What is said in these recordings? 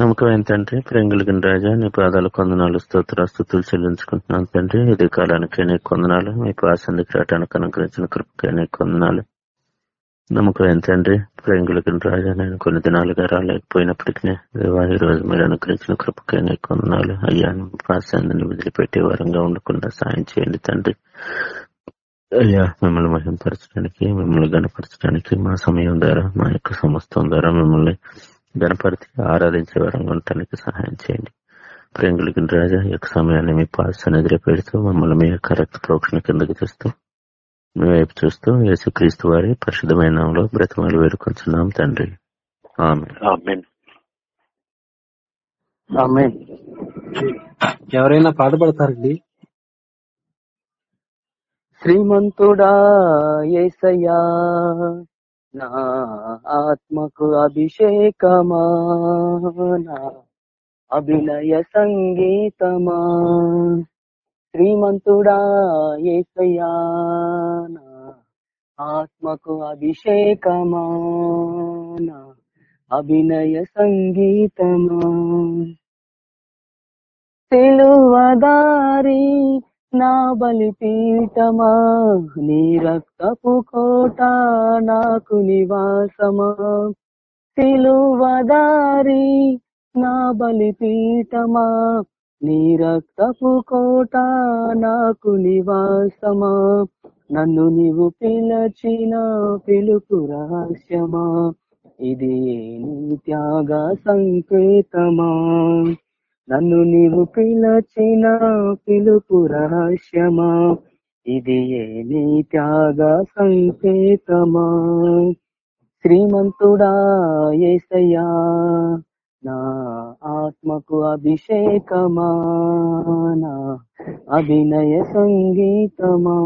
నమ్మకమైన తండ్రి ప్రేంగులకి రాజా నీ పాదాలు కొందనాలు స్తోత్ర స్థుతులు చెల్లించుకుంటున్నాను తండ్రి. ఇది కాలానికి నీ కొందనాలు మీ పాసందికి రావడానికి అనుగ్రహించిన కృపకే నీ కొందనాలు నమ్మకమైన తండ్రి ప్రేంగులిగిన రాజా నేను కొన్ని దినాలుగా రాలేకపోయినప్పటికీ దేవా ఈ రోజు మీరు అనుగ్రహించిన కృపకే నీ కొందనాలు అయ్యా పాసాన్ని వదిలిపెట్టే వారంగా ఉండకుండా సాయం చేయండి తండ్రి. అయ్యా మిమ్మల్ని మహింపరచడానికి మిమ్మల్ని గణపరచడానికి మా సమయం ద్వారా మా యొక్క సమస్తం ద్వారా మిమ్మల్ని గణపరిచి ఆరాధించే వరంగా ఉండటానికి సహాయం చేయండి. ప్రేంగులకి రాజా యొక్క సమయాన్ని మీ పాస్ ఎదురు పెడుతూ మమ్మల్ని మీ యొక్క రక్త ప్రోక్షణ కిందకి తెస్తూ మీ వైపు చూస్తూ యేసుక్రీస్తు వారి పరిశుద్ధమైన నామంలో బ్రతమాలు వేడుకొంచున్నాం తండ్రి. ఆమె ఎవరైనా పాట పడతారండి? శ్రీమంతుడా ఏసయ్యా నా ఆత్మకు అభిషేకమా నా అభినయ సంగీతమా శ్రీమంతుడా ఏసయ్యా నా ఆత్మకు అభిషేకమా నా అభినయ సంగీతమా. తెలువదారి నా బలిపీఠమా నీ రక్తపు కోట నాకు నివాసమా? సిలువదారి నా బలిపీఠమా నీ రక్తపు కోట నాకు నివాసమా? నన్ను నీవు పిలచిన పిలుపు రహస్యమా? ఇది నీ త్యాగ సంకేతమా? నన్ను నీవు పిలచిన పిలుపు రహస్యమా? ఇది ఏ నీ త్యాగ సంకేతమా? శ్రీమంతుడా ఏసయ్యా నా ఆత్మకు అభిషేకమా? నా అభినయ సంగీతమా?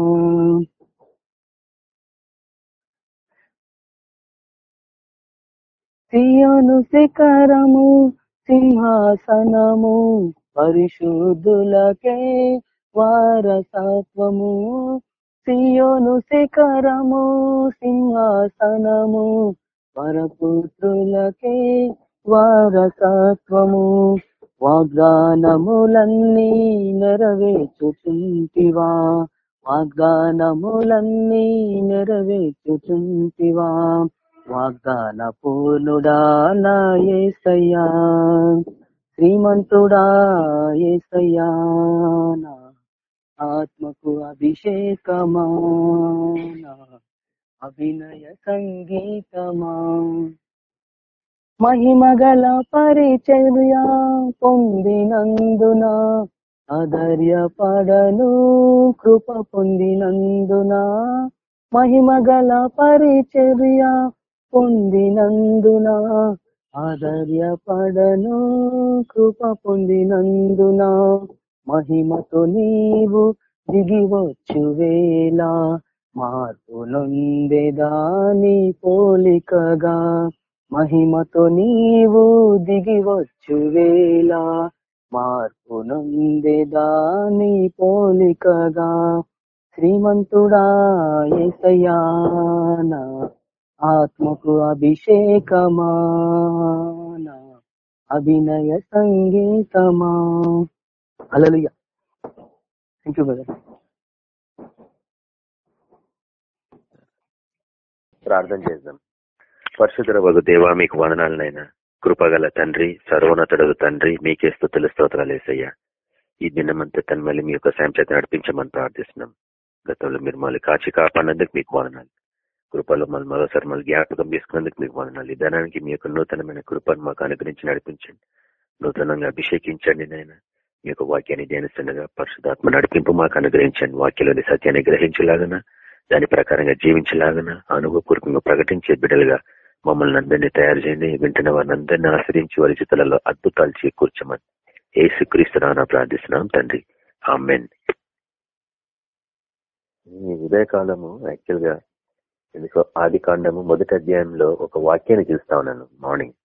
సియోను శిఖరము సింహాసనము పరిశుద్ధులకే వారసత్వము. సియోను శిఖరము సింహాసనము వరపుత్రులకే వారసత్వము. వాగ్దానములన్నీ నెరవేర్చుచుంటివా? వాగ్దానములన్నీ నెరవేర్చుచుంటివా? వాగ్దాన పూర్ణుడా నా ఏసయ్యా శ్రీమంతుడా ఏసయ్యా నా ఆత్మకు అభిషేకమా నా అభినయ సంగీతమా. మహిమగల పరిచర్య పొందినందున అధర్యపడను కృప పొందినందున మహిమగల పరిచర్య పొందినందున ఆదర్యపడను కృప పొందినందున మహిమతో నీవు దిగివచ్చు వేలా మార్పు నొందేదాని పోలికగా మహిమతో నీవు దిగివచ్చు వేలా మార్పు నొందేదాని పోలికగా శ్రీమంతుడా ఏసయానా ఆత్మకు అభిషేకమా అభినయ సంగీతమా. అలలుయ థ్యాంక్ యూ బ్రదర్ ప్రార్థన చేద్దాం. పరిశుద్ధ వగు దేవా మీకు వదనాలనైనా. కృపగల తండ్రి సర్వోన్నతుడు తండ్రి మీకే స్థుతుల స్తోత్రాలు వేసయ్యా ఈ దినమంతా తన మళ్ళీ మీ యొక్క సాయం చేత నడిపించమని ప్రార్థిస్తున్నాం. గతంలో మీరు మళ్ళీ కాచి కాపాడినందుకు మీకు వదనాలు. కృపలో మళ్ళీ మరోసారి మళ్ళీ జ్ఞాపకం చేసుకున్నందుకు మీకు వందనాలు ఈ ధనానికి మీ యొక్క నూతనమైన కృపను మాకు అనుగ్రహించి నడిపించండి. నూతనంగా అభిషేకించండి నాయన. మీ యొక్క వాక్యాన్ని ధ్యానిస్తుండగా పరిశుధాత్మ నడిపింపు మాకు అనుగ్రహించండి. వాక్యలోని సత్యాన్ని గ్రహించలాగన దాని ప్రకారంగా జీవించలాగన అనుభవపూర్వకంగా ప్రకటించే బిడ్డలుగా మమ్మల్ని అందరినీ తయారు చేయండి. వింటున్న వారిని అందరినీ ఆశ్రయించి వారి చిత్రాలలో అద్భుతాలు చేకూర్చమని ఏసుక్రీస్తున్నా ప్రార్థిస్తున్నాం తండ్రి. ఆమెన్. ఈ ఉదయకాలము యాక్చువల్గా ఎందుకో ఆది కాండము మొదటి అధ్యాయంలో ఒక వాక్యాన్ని చూస్తా ఉన్నాను మార్నింగ్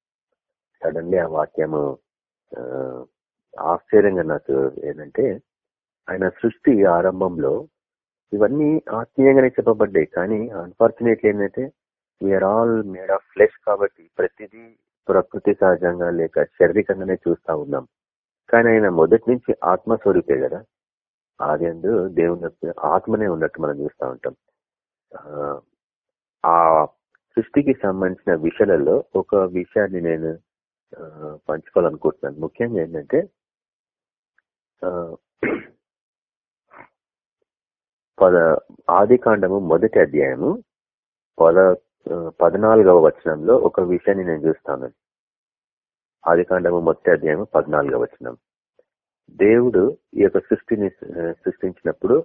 సడన్లీ ఆ వాక్యము ఆశ్చర్యంగా నాకు ఏంటంటే ఆయన సృష్టి ఆరంభంలో ఇవన్నీ ఆత్మీయంగానే చెప్పబడ్డాయి కానీ అన్ఫార్చునేట్లీ ఏంటంటే we are all made of flesh కాబట్టి ప్రతిదీ ప్రకృతి సహజంగా లేక శారీరకంగానే చూస్తా ఉన్నాం. కానీ ఆయన మొదటి నుంచి ఆత్మస్వరూపే కదా. ఆది అందు దేవుని ఆత్మనే ఉన్నట్టు మనం చూస్తూ ఉంటాం. ఆ సృష్టికి సంబంధించిన విషయాలలో ఒక విషయాన్ని నేను పంచుకోవాలనుకుంటున్నాను. ముఖ్యంగా ఏంటంటే పద ఆది కాండము మొదటి అధ్యాయము పద పద్నాలుగవ వచనంలో ఒక విషయాన్ని నేను చూస్తాను. ఆది కాండము మొదటి అధ్యాయము పద్నాలుగవ వచనం. దేవుడు ఈ యొక్క సృష్టిని సృష్టించినప్పుడు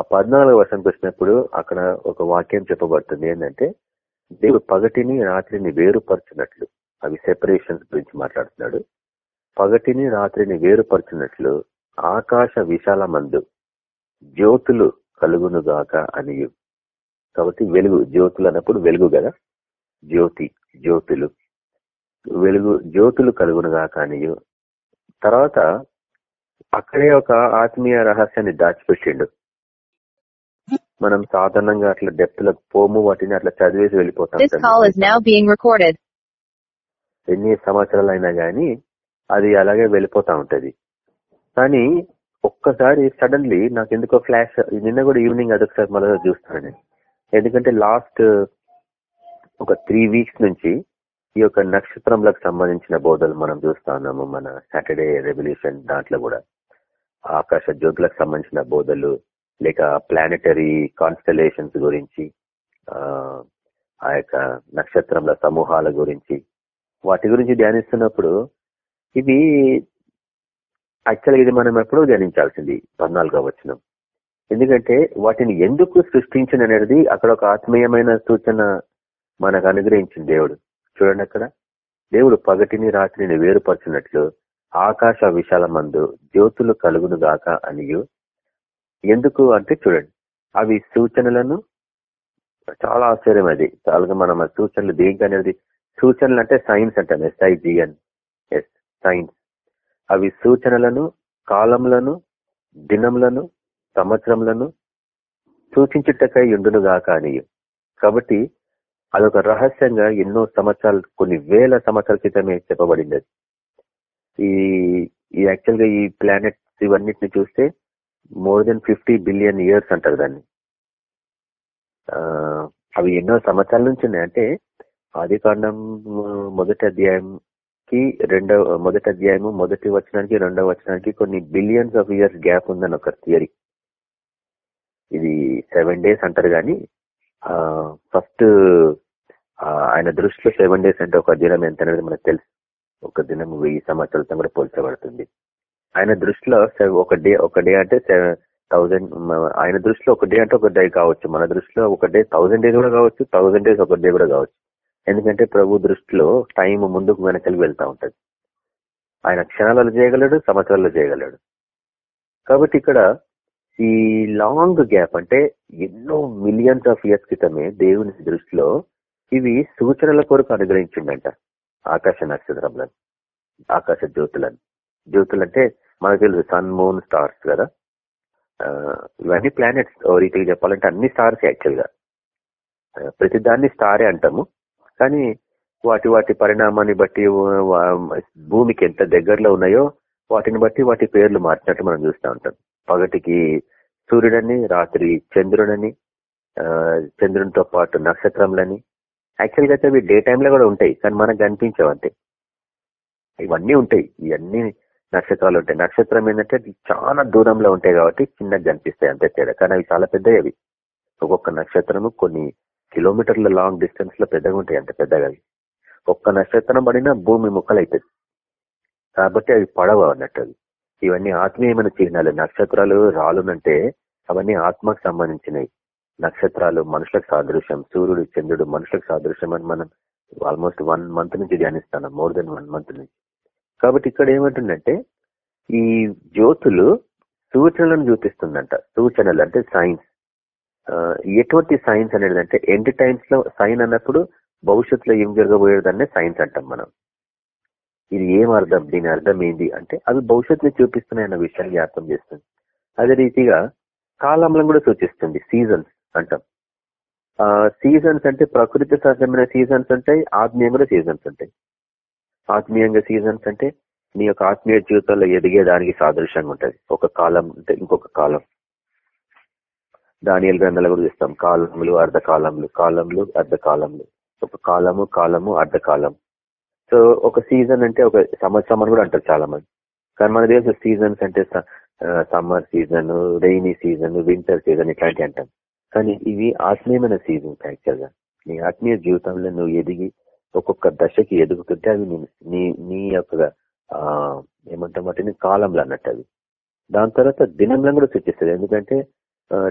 ఆ పద్నాలుగు వర్షంకి వచ్చినప్పుడు అక్కడ ఒక వాక్యం చెప్పబడుతుంది ఏంటంటే దేవుడు పగటిని రాత్రిని వేరుపరచున్నట్లు అవి సెపరేషన్ గురించి మాట్లాడుతున్నాడు. పగటిని రాత్రిని వేరుపరచున్నట్లు ఆకాశ విశాల మందు జ్యోతులు కలుగునుగాక అని కాబట్టి వెలుగు జ్యోతులు అన్నప్పుడు వెలుగు కదా? జ్యోతి జ్యోతులు. వెలుగు జ్యోతులు కలుగునుగాక అని తర్వాత అక్కడే ఒక ఆత్మీయ రహస్యాన్ని దాచిపెట్టిండు. మనం సాధారణంగా అట్లా డెప్త్లో పోము వాటిని అట్లా చదివేసి వెళ్ళిపోతాం ఎన్ని సంవత్సరాలు అయినా గానీ అది అలాగే వెళ్ళిపోతా ఉంటది. కానీ ఒక్కసారి సడన్లీ నాకు ఎందుకో ఫ్లాష్ నిన్న కూడా ఈవినింగ్ అదొకసారి మళ్ళీ చూస్తాను ఎందుకంటే లాస్ట్ ఒక త్రీ వీక్స్ నుంచి ఈ యొక్క నక్షత్రంలకు సంబంధించిన బోధలు మనం చూస్తా ఉన్నాము మన సాటర్డే రెవల్యూషన్ దాంట్లో కూడా. ఆకాశ జ్యోతులకు సంబంధించిన బోధలు లేక ప్లానెటరీ కాన్స్టలేషన్స్ గురించి ఆ యొక్క నక్షత్రంల సమూహాల గురించి. వాటి గురించి ధ్యానిస్తున్నప్పుడు ఇది యాక్చువల్గా ఇది మనం ఎప్పుడూ ధ్యానించాల్సింది పద్నాలుగో వచ్చిన ఎందుకంటే వాటిని ఎందుకు సృష్టించిన అనేది అక్కడ ఒక ఆత్మీయమైన సూచన మనకు అనుగ్రహించింది దేవుడు. చూడండి అక్కడ. దేవుడు పగటిని రాత్రిని వేరుపరచినట్లు ఆకాశ విశాల మందు జ్యోతులు కలుగును గాక అనియు. ఎందుకు అంటే చూడండి అవి సూచనలను చాలా ఆశ్చర్యం అది. చాలా మనం సూచనలు దేనికి అనేది సూచనలు అంటే సైన్స్ అంటాం ఎస్ఐజిఎన్ ఎస్ సైన్స్. అవి సూచనలను కాలంలను దినములను సంవత్సరంలను సూచించుటకై ఉండును గాక అని. కాబట్టి అదొక రహస్యంగా ఎన్నో సంవత్సరాలు కొన్ని వేల సంవత్సరాల క్రితమే చెప్పబడింది. ఈ ఈ యాక్చువల్గా ఈ ప్లానెట్స్ ఇవన్నిటిని చూస్తే more than fifty billion years అంటారు దాన్ని. అవి ఎన్నో సంవత్సరాల నుంచి ఉన్నాయి. అంటే ఆది కాండం మొదటి అధ్యాయంకి రెండవ మొదటి అధ్యాయము మొదటి వచనానికి రెండవ వచనానికి కొన్ని బిలియన్స్ ఆఫ్ ఇయర్స్ గ్యాప్ ఉందని ఒక థియరీ ఇది సెవెన్ డేస్ అంటారు కానీ ఫస్ట్ ఆయన దృష్టిలో సెవెన్ డేస్ అంటే ఒక దినం ఎంత అనేది మనకు తెలుసు. ఒక దినం వెయ్యి సంవత్సరాలతో కూడా పోల్చబడుతుంది. ఆయన దృష్టిలో ఒక డే ఒక డే అంటే థౌజండ్ ఆయన దృష్టిలో ఒక డే అంటే ఒక డే కావచ్చు. మన దృష్టిలో ఒక డే థౌజండ్ డేస్ కూడా కావచ్చు థౌజండ్ డేస్ ఒక డే కూడా కావచ్చు. ఎందుకంటే ప్రభు దృష్టిలో టైం ముందుకు వెనకలి వెళ్తా ఉంటది. ఆయన క్షణాలలో చేయగలడు సంవత్సరాల్లో చేయగలడు. కాబట్టి ఇక్కడ ఈ లాంగ్ గ్యాప్ అంటే ఎన్నో మిలియన్స్ ఆఫ్ ఇయర్స్ క్రితమే దేవుని దృష్టిలో ఇవి సూచనల కొరకు అనుగ్రహించిండంట ఆకాశ నక్షత్రములను ఆకాశ జ్యోతులను. జ్యోతులు అంటే మనకు తెలుసు సన్ మూన్ స్టార్స్ కదా. ఇవన్నీ ప్లానెట్స్ రీతికి చెప్పాలంటే అన్ని స్టార్స్ యాక్చువల్గా. ప్రతి దాన్ని స్టారే అంటాము. కానీ వాటి వాటి పరిణామాన్ని బట్టి భూమికి ఎంత దగ్గరలో ఉన్నాయో వాటిని బట్టి వాటి పేర్లు మార్చినట్టు మనం చూస్తూ ఉంటాం. పగటికి సూర్యుడని రాత్రి చంద్రుడని చంద్రునితో పాటు నక్షత్రంలని యాక్చువల్గా అయితే అవి డే టైంలో కూడా ఉంటాయి కానీ మనకు కనిపించవు అంతే ఇవన్నీ ఉంటాయి. ఇవన్నీ నక్షత్రాలు ఉంటాయి. నక్షత్రం ఏంటంటే చాలా దూరంలో ఉంటాయి కాబట్టి చిన్నగా కనిపిస్తాయి. అంతే తేడా. కానీ అవి చాలా పెద్దవి అవి. ఒక్కొక్క నక్షత్రము కొన్ని కిలోమీటర్ల లాంగ్ డిస్టెన్స్లో పెద్దగా ఉంటాయి. అంత పెద్దగా ఒక్క నక్షత్రం పడినా భూమి ముక్కలైతుంది కాబట్టి అవి పడవ అన్నట్టు అవి. ఇవన్నీ ఆత్మీయమైన చిహ్నాలు. నక్షత్రాలు రాలునంటే అవన్నీ ఆత్మకు సంబంధించినవి. నక్షత్రాలు మనుషులకు సాదృశ్యం. సూర్యుడు చంద్రుడు మనుషులకు సాదృశ్యం అని మనం ఆల్మోస్ట్ వన్ మంత్ నుంచి ధ్యానిస్తాను మోర్ దెన్ వన్ మంత్ నుంచి. కాబట్టి ఇక్కడ ఏమంటుందంటే ఈ జ్యోతులు సూచనలను చూపిస్తుందంట. సూచనలు అంటే సైన్స్ ఎటువంటి సైన్స్ అనేది అంటే ఎండ్ టైమ్స్లో సైన్ అన్నప్పుడు భవిష్యత్తులో ఏం జరగబోయేదన్నే సైన్స్ అంటాం మనం. ఇది ఏం అర్థం? దీని అర్థం ఏంది? అంటే అవి భవిష్యత్తుని చూపిస్తున్నాయన్న విషయాన్ని అర్థం చేస్తుంది. అదే రీతిగా కాలంలో కూడా సూచిస్తుంది. సీజన్స్ అంటాం. సీజన్స్ అంటే ప్రకృతి సహజమైన సీజన్స్ ఉంటాయి ఆత్మీయమైన సీజన్స్ ఉంటాయి. ఆత్మీయంగా సీజన్స్ అంటే నీ యొక్క ఆత్మీయ జీవితంలో ఎదిగేదానికి సాదృశ్యంగా ఉంటుంది. ఒక కాలం అంటే ఇంకొక కాలం. దానియల్ గ్రంథాలు కూడా చూస్తాం. కాలములు అర్ధకాలములు కాలంలు అర్ధకాలములు. ఒక కాలము కాలము అర్ధకాలం. సో ఒక సీజన్ అంటే ఒక సంవత్సరం అని కూడా అంటారు చాలా మంది కానీ మన దేశం సీజన్స్ అంటే summer season rainy season winter season ఇట్లాంటివి అంటాం. కానీ ఇవి ఆత్మీయమైన సీజన్స్ యాక్చువల్గా. నీ ఆత్మీయ జీవితంలో నువ్వు ఎదిగి ఒక్కొక్క దశకి ఎదుగుతుంటే అవి నీ నీ యొక్క ఏమంటాం అంటే కాలంలో అన్నట్టు అవి. దాని తర్వాత దినంలో కూడా సూచిస్తుంది ఎందుకంటే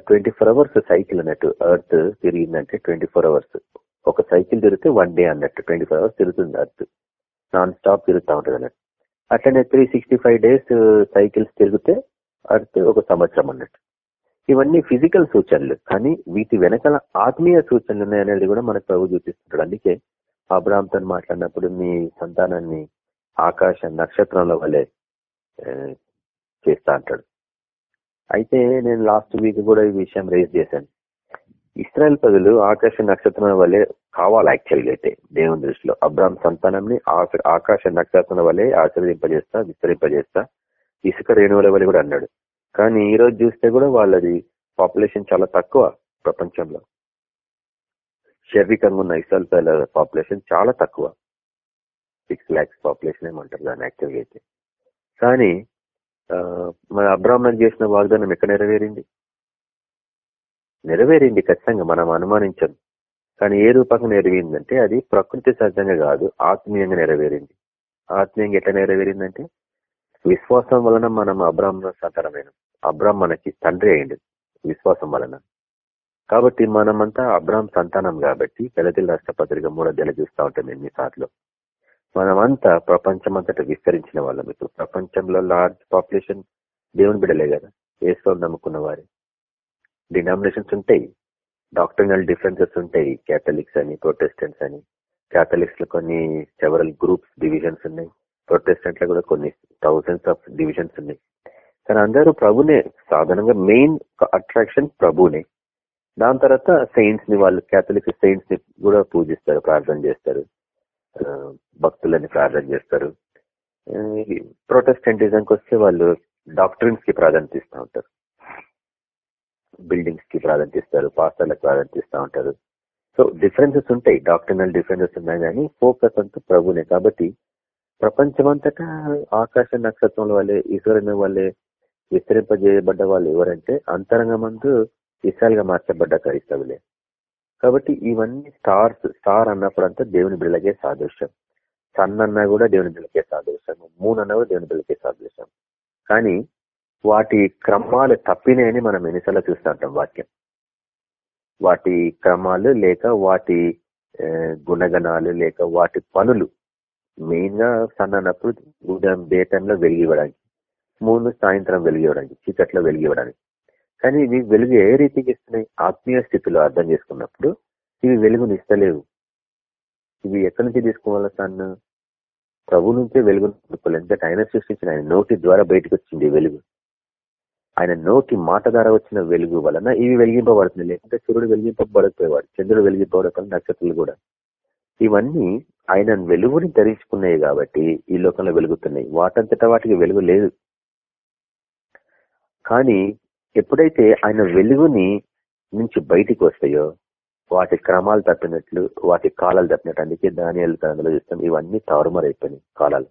ట్వంటీ ఫోర్ అవర్స్ సైకిల్ అన్నట్టు ఎర్త్ తిరిగిందంటే ట్వంటీ ఫోర్ అవర్స్. ఒక సైకిల్ తిరిగితే వన్ డే అన్నట్టు ట్వంటీ ఫోర్ అవర్స్ తిరుగుతుంది ఎర్త్. నాన్ స్టాప్ తిరుగుతూ ఉంటుంది అన్నట్టు. అట్లనే three sixty five days cycles తిరిగితే అర్త్ ఒక సంవత్సరం అన్నట్టు. ఇవన్నీ ఫిజికల్ సూచనలు. కానీ వీటి వెనకాల ఆత్మీయ సూచనలు ఉన్నాయనేది కూడా మనకు ప్రభు చూపిస్తుంటాడు. అందుకే అబ్రామ్తో మాట్లాడినప్పుడు మీ సంతానాన్ని ఆకాశ నక్షత్రాల వల్లే చేస్తా అంటాడు. అయితే నేను లాస్ట్ వీక్ కూడా ఈ విషయం రేజ్ చేశాను. ఇస్రాయల్ ప్రజలు ఆకాశ నక్షత్రం వల్లే కావాలి యాక్చువల్గా అయితే దేవుని దృష్టిలో. అబ్రామ్ సంతానంని ఆకాశ నక్షత్రం వల్లే ఆశ్రదింపజేస్తా విస్తరింపజేస్తా ఇసుక రేణువుల వల్ల కూడా అన్నాడు. కానీ ఈ రోజు చూస్తే కూడా వాళ్ళది పాపులేషన్ చాలా తక్కువ ప్రపంచంలో. శారీరకంగా ఉన్న ఇస్రాయల్ పాపులేషన్ చాలా తక్కువ. సిక్స్ ల్యాక్స్ పాపులేషన్ ఏమంటారు దాన్ని యాక్టివ్గా అయితే. కానీ మన అబ్రాహ్మణ్ చేసిన వాగ్దానం ఎక్కడ నెరవేరింది? నెరవేరింది ఖచ్చితంగా మనం అనుమానించం. కానీ ఏ రూపంగా నెరవేరిందంటే అది ప్రకృతి సహజంగా కాదు ఆత్మీయంగా నెరవేరింది. ఆత్మీయంగా ఎట్లా నెరవేరిందంటే విశ్వాసం వలన మనం అబ్రాహ్మణ సంతానమైన అబ్రాహ్మణకి తండ్రి అయింది విశ్వాసం వలన. కాబట్టి మనమంతా అబ్రామ్ సంతానం కాబట్టి గలతీల రాష్ట్ర పత్రిక మూడో నెల చూస్తూ ఉంటాం ఎన్నిసార్లు మనమంతా ప్రపంచమంతట విస్తరించిన వాళ్ళం. ఇప్పుడు ప్రపంచంలో లార్జ్ పాపులేషన్ దేవుని బిడలే కదా. ఏసుకో నమ్ముకున్న వారి డినామినేషన్స్ ఉంటాయి. డాక్టర్నల్ డిఫరెన్సెస్ ఉంటాయి. క్యాథలిక్స్ అని ప్రొటెస్టెంట్స్ అని. క్యాథలిక్స్లో కొన్ని సెవరల్ గ్రూప్స్ డివిజన్స్ ఉన్నాయి. ప్రొటెస్టెంట్లో కూడా కొన్ని థౌసండ్స్ ఆఫ్ డివిజన్స్ ఉన్నాయి. కానీ అందరూ ప్రభునే. సాధారణంగా మెయిన్ అట్రాక్షన్ ప్రభునే. దాని తర్వాత సెయింట్స్ని వాళ్ళు క్యాథలిక్ సెయింట్స్ని కూడా పూజిస్తారు ప్రార్థన చేస్తారు. భక్తులని ప్రార్థన చేస్తారు. ప్రొటెస్టెంటిజంకి వస్తే వాళ్ళు డాక్టరీన్స్కి ప్రాధాన్యత ఇస్తూ ఉంటారు. బిల్డింగ్స్కి ప్రాధాన్యత ఇస్తారు పాస్టర్లకు ప్రాధాన్యత ఇస్తూ ఉంటారు. సో డిఫరెన్సెస్ ఉంటాయి డాక్టర్నల్ డిఫరెన్సెస్ ఉన్నాయి కానీ ఫోకస్ అంతా ప్రభునే. కాబట్టి ప్రపంచమంతటా ఆకాశ నక్షత్రం వల్లే ఈశ్వరుని వల్లే విస్తరింపజేయబడ్డ వాళ్ళు ఎవరంటే అంతరంగమందు మందు ఇసాలుగా మార్చబడ్డ క్రైస్తవులే. కాబట్టి ఇవన్నీ స్టార్స్ స్టార్ అన్నప్పుడంతా దేవుని బిళ్ళకే సాదృశ్యం. సన్ అన్నా కూడా దేవుని బిళ్ళకే సాదృశ్యం. మూన్ అన్నా కూడా దేవుని బిళ్ళకే సాదృశ్యం. కానీ వాటి క్రమాలు తప్పినాయని మనం ఎన్నిసార్లు చూస్తుంటాం వాక్యం. వాటి క్రమాలు లేక వాటి గుణగణాలు లేక వాటి పనులు మెయిన్గా సన్ అన్నప్పుడు ఉదయం డే టైంలో వెలిగివ్వడానికి మూడు సాయంత్రం వెలిగివ్వడానికి చీకట్లో వెలిగివ్వడానికి. కానీ ఇవి వెలుగు ఏ రీతికి ఇస్తున్నాయి? ఆత్మీయ స్థితిలో అర్థం చేసుకున్నప్పుడు ఇవి వెలుగుని ఇస్తలేవు. ఇవి ఎక్కడి నుంచి తీసుకోవాలా సన్ను? ప్రభు నుంచే వెలుగు ఎందుకంటే ఆయన సృష్టించిన ఆయన నోటి ద్వారా బయటకు వచ్చింది వెలుగు. ఆయన నోటి మాట ద్వారా వచ్చిన వెలుగు వలన ఇవి వెలిగింపబడుతుంది లేకుంటే సూర్యుడు వెలిగింపబడకపోయేవాడు చంద్రుడు వెలిగింపబడక నక్షత్రాలు కూడా. ఇవన్నీ ఆయన వెలుగుని ధరించుకున్నాయి కాబట్టి ఈ లోకంలో వెలుగుతున్నాయి. వాటంతటా వాటికి వెలుగు లేదు. కానీ ఎప్పుడైతే ఆయన వెలుగుని నుంచి బయటికి వస్తాయో వాటి క్రమాలు తప్పినట్లు వాటి కాలాలు తప్పినట్టు అందుకే ధాన్యాలు కథలో చూస్తాం ఇవన్నీ తారుమారైపోయినాయి కాలాలు.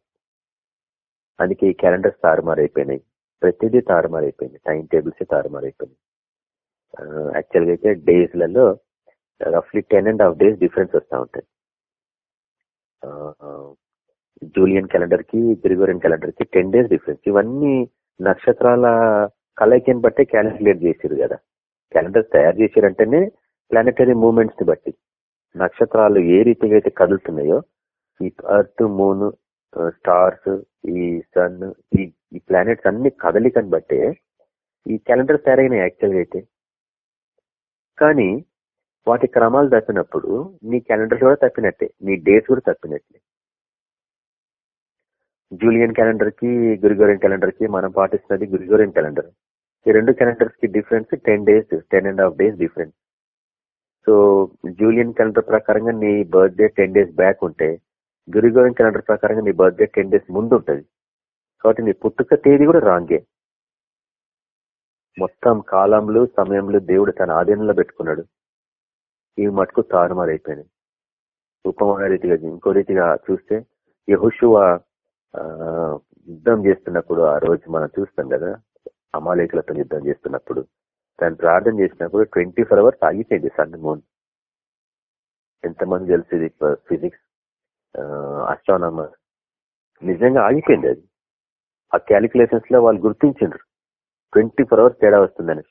అందుకే ఈ క్యాలెండర్స్ తారుమారైపోయినాయి ప్రతిదీ తారుమారైపోయింది టైం టేబుల్స్ తారుమారైపోయినాయి. యాక్చువల్గా అయితే డేస్లలో రఫ్లీ ten and half days difference వస్తూ ఉంటాయి. జూలియన్ క్యాలెండర్కి గ్రిగోరియన్ క్యాలెండర్కి టెన్ డేస్ డిఫరెన్స్. ఇవన్నీ నక్షత్రాల కలయికని బట్టే క్యాలిక్యులేట్ చేసారు కదా. క్యాలెండర్స్ తయారు చేశారంటేనే ప్లానెటరీ మూవ్మెంట్స్ని బట్టి నక్షత్రాలు ఏ రీతిగా అయితే కదులుతున్నాయో ఈ అర్త్ మూన్ స్టార్స్ ఈ సన్ ఈ ప్లానెట్స్ అన్ని కదలికని బట్టే ఈ క్యాలెండర్స్ తయారైనాయి యాక్చువల్గా అయితే. కానీ వాటి క్రమాలు తప్పినప్పుడు నీ క్యాలెండర్స్ కూడా తప్పినట్టే నీ డేట్స్ కూడా తప్పినట్లే జూలియన్ క్యాలెండర్కి గ్రిగోరియన్ క్యాలెండర్కి మనం పాటిస్తున్నది గ్రిగోరియన్ క్యాలెండర్. ఈ రెండు క్యాలెండర్స్కి difference ten days ten and half days difference so Julian calendar ప్రకారంగా నీ బర్త్డే టెన్ డేస్ బ్యాక్ ఉంటే గ్రిగోరియన్ క్యాలెండర్ ప్రకారంగా నీ బర్త్డే టెన్ డేస్ ముందు ఉంటుంది. కాబట్టి నీ పుట్టుక తేదీ కూడా రాంగే మొత్తం కాలంలో సమయంలో దేవుడు తన ఆధీనంలో పెట్టుకున్నాడు. ఈ మటుకు తారుమారైపోయినాయి. ఉపమాన రీతిగా ఇంకో రీతిగా చూస్తే యహుషువ యుద్ధం చేస్తున్నప్పుడు ఆ రోజు మనం చూస్తాం కదా అమాలేకులతో యుద్ధం చేస్తున్నప్పుడు దాన్ని ప్రార్థన చేసినప్పుడు ట్వంటీ ఫోర్ అవర్స్ ఆగిపోయింది సన్ మూన్. ఎంతమంది తెలిసింది ఫిజిక్స్? అస్ట్రానమర్ నిజంగా ఆగిపోయింది అది. ఆ క్యాలిక్యులేషన్స్లో వాళ్ళు గుర్తించారు ట్వంటీ ఫోర్ అవర్స్ తేడా వస్తుందని.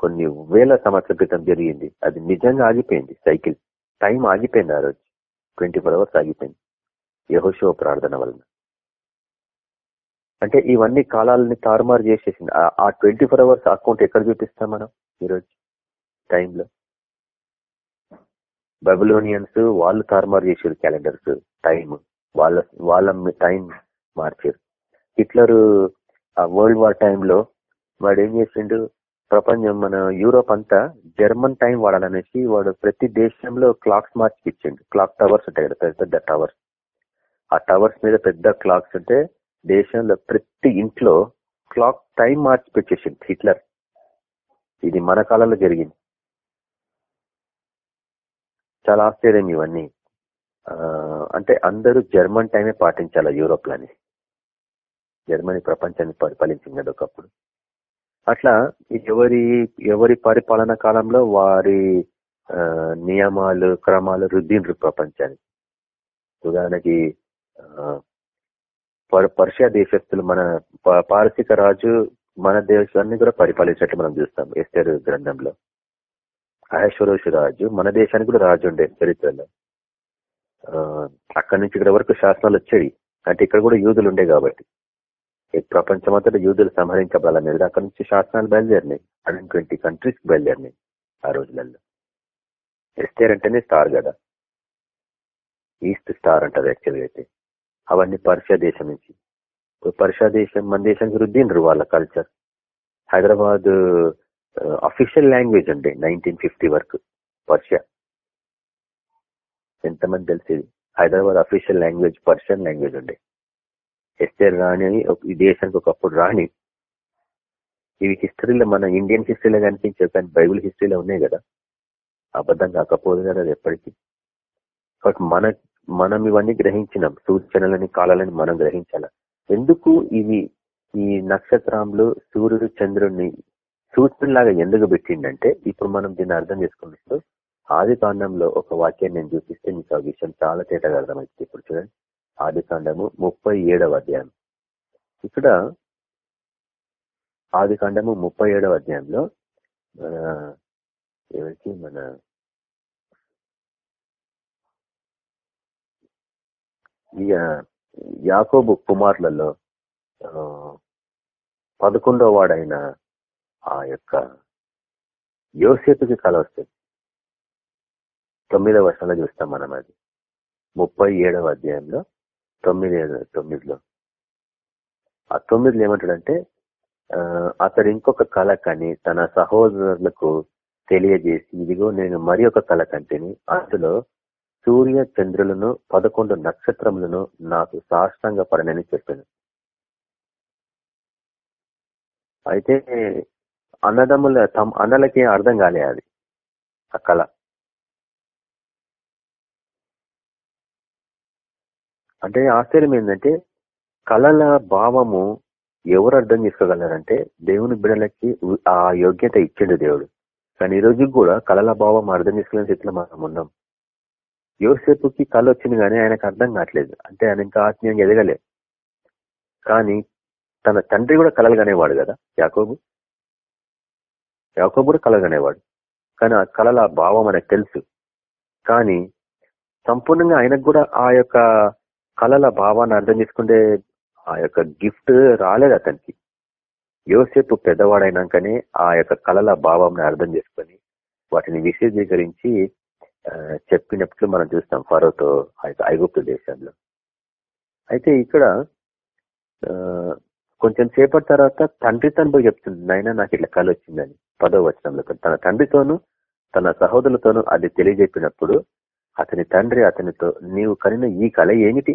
కొన్ని వేల సంవత్సరాల క్రితం జరిగింది. అది నిజంగా ఆగిపోయింది. సైకిల్. టైం ఆగిపోయింది ఆ రోజు. ట్వంటీ ఫోర్ అవర్స్ ఆగిపోయింది. యహోషో ప్రార్థన వలన. అంటే ఇవన్నీ కాలాలని తారుమారు చేసేసింది. ఆ ట్వంటీ ఫోర్ అవర్స్ అకౌంట్ ఎక్కడ చూపిస్తాం మనం? ఈరోజు టైంలో. బబులోనియన్స్ వాళ్ళు తారుమారు చేసారు క్యాలెండర్స్ టైం వాళ్ళ వాళ్ళ టైం మార్చారు. హిట్లర్ ఆ వరల్డ్ వార్ టైంలో వాడు ఏం చేసిండు? ప్రపంచం మన యూరోప్ అంతా జర్మన్ టైం వాడాలనేసి వాడు ప్రతి దేశంలో క్లాక్స్ మార్చి ఇచ్చిండు క్లాక్ టవర్స్ ఉంటాయి కదా పెద్ద పెద్ద టవర్స్. ఆ టవర్స్ మీద పెద్ద క్లాక్స్ ఉంటే దేశంలో ప్రతి ఇంట్లో క్లాక్ టైం మార్చి పెట్టేసింది హిట్లర్. ఇది మన కాలంలో జరిగింది. చాలా ఆశ్చర్యం ఇవన్నీ. అంటే అందరూ జర్మన్ టైమే పాటించాల యూరోప్ లని జర్మనీ ప్రపంచాన్ని పరిపాలించింది అది ఒకప్పుడు. అట్లా ఎవరి ఎవరి పరిపాలన కాలంలో వారి నియమాలు క్రమాలు రుద్దిండ్రు ప్రపంచానికి ఉదాహరణకి పర్షియా దేశస్తులు మన పారసిక రాజు మన దేశాన్ని కూడా పరిపాలించినట్టు మనం చూస్తాం. ఎస్టర్ గ్రంథంలో. అహేశ్వరోషు రాజు మన దేశానికి కూడా రాజు ఉండే చరిత్రలో. అక్కడి నుంచి ఇక్కడ వరకు శాసనాలు వచ్చేవి. అంటే ఇక్కడ కూడా యూదులు ఉండే కాబట్టి. ప్రపంచమంతటా యూదులు సంహరించబడాలనేది అక్కడ నుంచి శాసనాలు బయలుదేరినాయి. హండ్రెడ్ ట్వంటీ కంట్రీస్ బయలుదేరినాయి ఆ రోజులలో. ఎస్టేర్ అంటేనే స్టార్ కదా. ఈస్ట్ స్టార్ అంటారు యాక్చువల్గా అయితే. అవన్నీ పర్షియా దేశం నుంచి. పర్షియా దేశం మన దేశానికి రుద్దిండ్రు వాళ్ళ కల్చర్ హైదరాబాద్ అఫీషియల్ లాంగ్వేజ్ ఉండే నైన్టీన్ ఫిఫ్టీ వరకు పర్షియా. ఎంతమంది తెలిసేది Hyderabad official language Persian language ఉండే. ఎస్టర్ రాణి అని ఈ దేశానికి ఒకప్పుడు రాణి. ఇవి హిస్టరీలో మన ఇండియన్ హిస్టరీలో కనిపించే కానీ బైబుల్ హిస్టరీలో ఉన్నాయి కదా. అబద్ధం కాకపోదు కదా అది ఎప్పటికీ. కాబట్టి మన మనం ఇవన్నీ గ్రహించినాం. సూచనలని కాలాలని మనం గ్రహించాల. ఎందుకు ఇవి ఈ నక్షత్రాలు సూర్యుడు చంద్రుడిని సూచనలాగా ఎందుకు పెట్టిండంటే ఇప్పుడు మనం దీన్ని అర్థం చేసుకున్నప్పుడు ఆది కాండంలో ఒక వాక్యాన్ని నేను చూపిస్తే మీకు ఆ విషయం చాలా తేటగా అర్థమవుతుంది. ఇప్పుడు చూడండి. ఆది కాండము ముప్పై ఏడవ అధ్యాయం. ఇక్కడ ఆది కాండము ముప్పై ఏడవ అధ్యాయంలో ఎవరికి? మన యాకోబు కుమార్లలో పదకొండో వాడైన ఆ యొక్క యోసేపుకి కల వస్తుంది. తొమ్మిదవ వర్షంలో చూస్తాం మనం అది. ముప్పై ఏడవ అధ్యాయంలో తొమ్మిది తొమ్మిదిలో. ఆ తొమ్మిదిలో ఏమంటాడంటే అతడు ఇంకొక కళ కానీ తన సహోదరులకు తెలియజేసి ఇదిగో నేను మరి ఒక కళ కంటిని అందులో సూర్య చంద్రులను పదకొండు నక్షత్రములను నాకు సాష్టంగా పడనని చెప్పాను. అయితే అన్నదమ్ముల తమ అన్నలకి అర్థం కాలే అది ఆ కళ. అంటే ఆశ్చర్యం ఏంటంటే కళల భావము ఎవరు అర్థం చేసుకోగలరంటే దేవుని బిడలకి ఆ యోగ్యత ఇచ్చిండు దేవుడు. కానీ ఈ రోజు కూడా కళల భావం అర్థం చేసుకునే స్థితిలో మనం ఉన్నాం. యోసేపుకి కళ వచ్చింది కానీ ఆయనకు అర్థం కావట్లేదు. అంటే ఆయన ఇంకా ఆత్మీయంగా ఎదగలే కానీ తన తండ్రి కూడా కలలుగానేవాడు కదా యాకోబు? యాకోబు కూడా కలగనేవాడు కానీ ఆ కళల భావం మనకు తెలుసు. కానీ సంపూర్ణంగా ఆయనకు కూడా ఆ యొక్క కళల భావాన్ని అర్థం చేసుకుంటే ఆ యొక్క గిఫ్ట్ రాలేదు అతనికి. యోసేపు పెద్దవాడైనాకనే ఆ యొక్క కళల భావం అర్థం చేసుకొని వాటిని విశదీకరించి చెప్పినట్లు మనం చూస్తాం ఫరోతో ఐగుప్తు దేశంలో. అయితే ఇక్కడ కొంచెం సేపటి తర్వాత తండ్రి తను పోయి చెప్తుంది నాయన నాకు ఇట్లా కళ వచ్చిందని పదో వచనంలో తన తండ్రితోనూ తన సహోదరులతోనూ అది తెలియజెప్పినప్పుడు అతని తండ్రి అతనితో నీవు కనిన ఈ కళ ఏమిటి?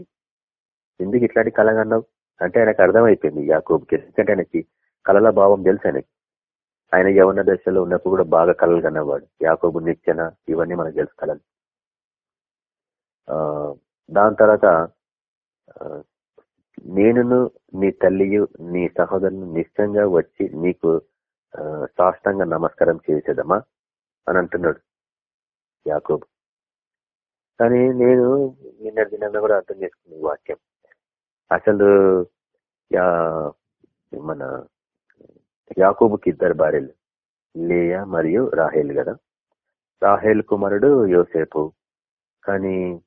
ఎందుకు ఇట్లాంటి కళ కన్నావు అంటే ఆయనకు అర్థమైపోయింది యాకోబుకి. ఎందుకంటే ఆయనకి కళల భావం తెలుసు ఆయనకి. ఆయన యవన దశలో ఉన్నప్పుడు కూడా బాగా కలలు కన్నవాడు. యాకోబు నిత్యన ఇవన్నీ మనకు తెలుసు కళలు దాని తర్వాత నేనును నీ తల్లియు నీ సహోదరుని నిశ్చయంగా వచ్చి నీకు సాష్టంగా నమస్కారం చేసేదమ్మా అని అంటున్నాడు యాకోబు. కానీ నేను నిన్న దినంగా కూడా అర్థం చేసుకున్న వాక్యం. అసలు మన యాకోబుకి ఇద్దరు భార్యలు లేయా మరియు రాహేల్ కదా. రాహేల్ కుమారుడు యోసేపు. కానీ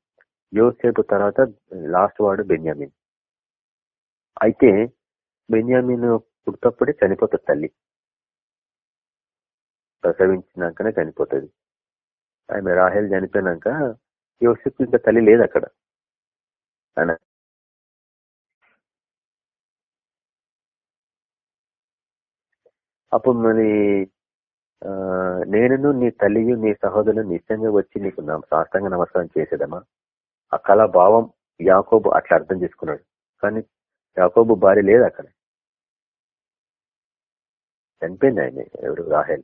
యోసేపు తర్వాత లాస్ట్ వాడు బెన్యామిన్. అయితే బెన్యామిన్ పుట్టప్పుడే చనిపోతుంది తల్లి. ప్రసవించినాకనే చనిపోతుంది ఆమె రాహేల్ చనిపోయినాక యోసేపు ఇంకా తల్లి లేదు అక్కడ అప్పుడు మరి నేను నీ తల్లియు నీ సహోదరులు నిశ్చయంగా వచ్చి నీకు నా సాష్టంగా నమస్కారం చేసేదమ్మా. ఆ కళ భావం యాకోబు అట్లా అర్థం చేసుకున్నాడు. కానీ యాకోబు భార్య లేదు అక్కడ. చనిపోయింది ఆయన ఎవరు? రాహెల్.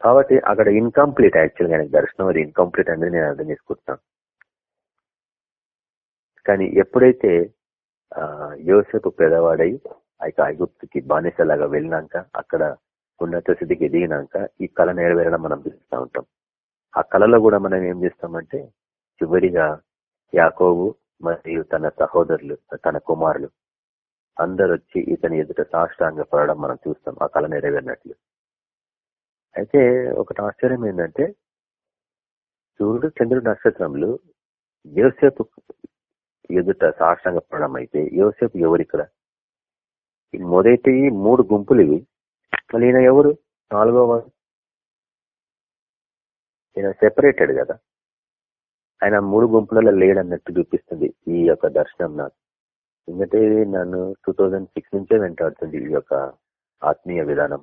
కాబట్టి అక్కడ ఇన్కంప్లీట్ యాక్చువల్గా ఆయనకు దర్శనం అది ఇన్కంప్లీట్ అనేది నేను అర్థం చేసుకుంటున్నాను. కానీ ఎప్పుడైతే యోసేపు పేదవాడై అయితే ఐగుప్తుకి బానిసలాగా వెళ్ళినాక అక్కడ ఉన్నత స్థితికి ఎదిగినాక ఈ కళ నెరవేరడం మనం చూస్తూ ఉంటాం. ఆ కళలో కూడా మనం ఏం చేస్తామంటే చివరిగా యాకోబు మరియు తన సహోదరులు తన కుమారులు అందరు వచ్చి ఇతని ఎదుట సాష్టాంగ పడడం మనం చూస్తాం ఆ కళ నెరవేరినట్లు. అయితే ఒకటి ఆశ్చర్యం ఏంటంటే సూర్యుడు చంద్రుడు నక్షత్రములు యోసేపు ఎదుట సాష్టాంగ పడడం అయితే యోసేపు ఎవరిక్కడ మొదటి మూడు గుంపులు ఇవి. మళ్ళీ ఈయన ఎవరు? నాలుగో వాడు ఈయన సెపరేటెడ్ కదా. ఆయన మూడు గుంపులలో లేడన్నట్టు చూపిస్తుంది ఈ యొక్క దర్శనం నాకు. ఎందుకంటే నన్ను టూ థౌజండ్ సిక్స్ నుంచే వెంటాడుతుంది ఈ యొక్క ఆత్మీయ విధానం.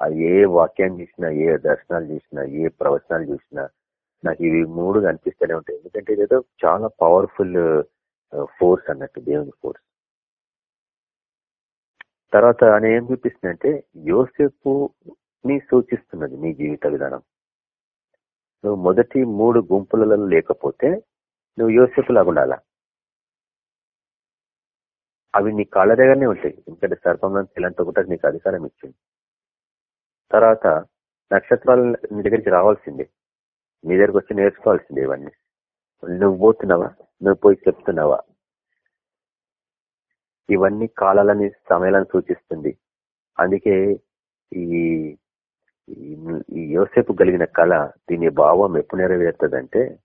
అది ఏ వాక్యాన్ని చూసినా ఏ దర్శనాలు చూసినా ఏ ప్రవచనాలు చూసినా నాకు ఇవి మూడు కనిపిస్తూనే ఉంటాయి. ఎందుకంటే ఇదేదో చాలా పవర్ఫుల్ ఫోర్స్ uh, అన్నట్టు దేవుని ఫోర్స్ తర్వాత ఆయన ఏం చూపిస్తుందంటే యోసేపుని సూచిస్తున్నది నీ జీవిత విధానం. నువ్వు మొదటి మూడు గుంపులలో లేకపోతే నువ్వు యోసేపు లాగుండాలా అవి నీ కాళ్ళ దగ్గరనే ఉంటాయి. ఎందుకంటే సర్పంలో ఇలాంటి ఒకటి నీకు అధికారం ఇచ్చింది. తర్వాత నక్షత్రాలు నీ దగ్గరికి రావాల్సిందే. నీ దగ్గరికి వచ్చి నేర్చుకోవాల్సిందే ఇవన్నీ. నువ్వు పోతున్నావా? నువ్వు పోయి చెప్తున్నావా? ఇవన్నీ కాలాలని సమయాలను సూచిస్తుంది. అందుకే ఈ ఈ యోసేపు కలిగిన కళ దీని భావం ఎప్పుడు నెరవేరుతుందంటే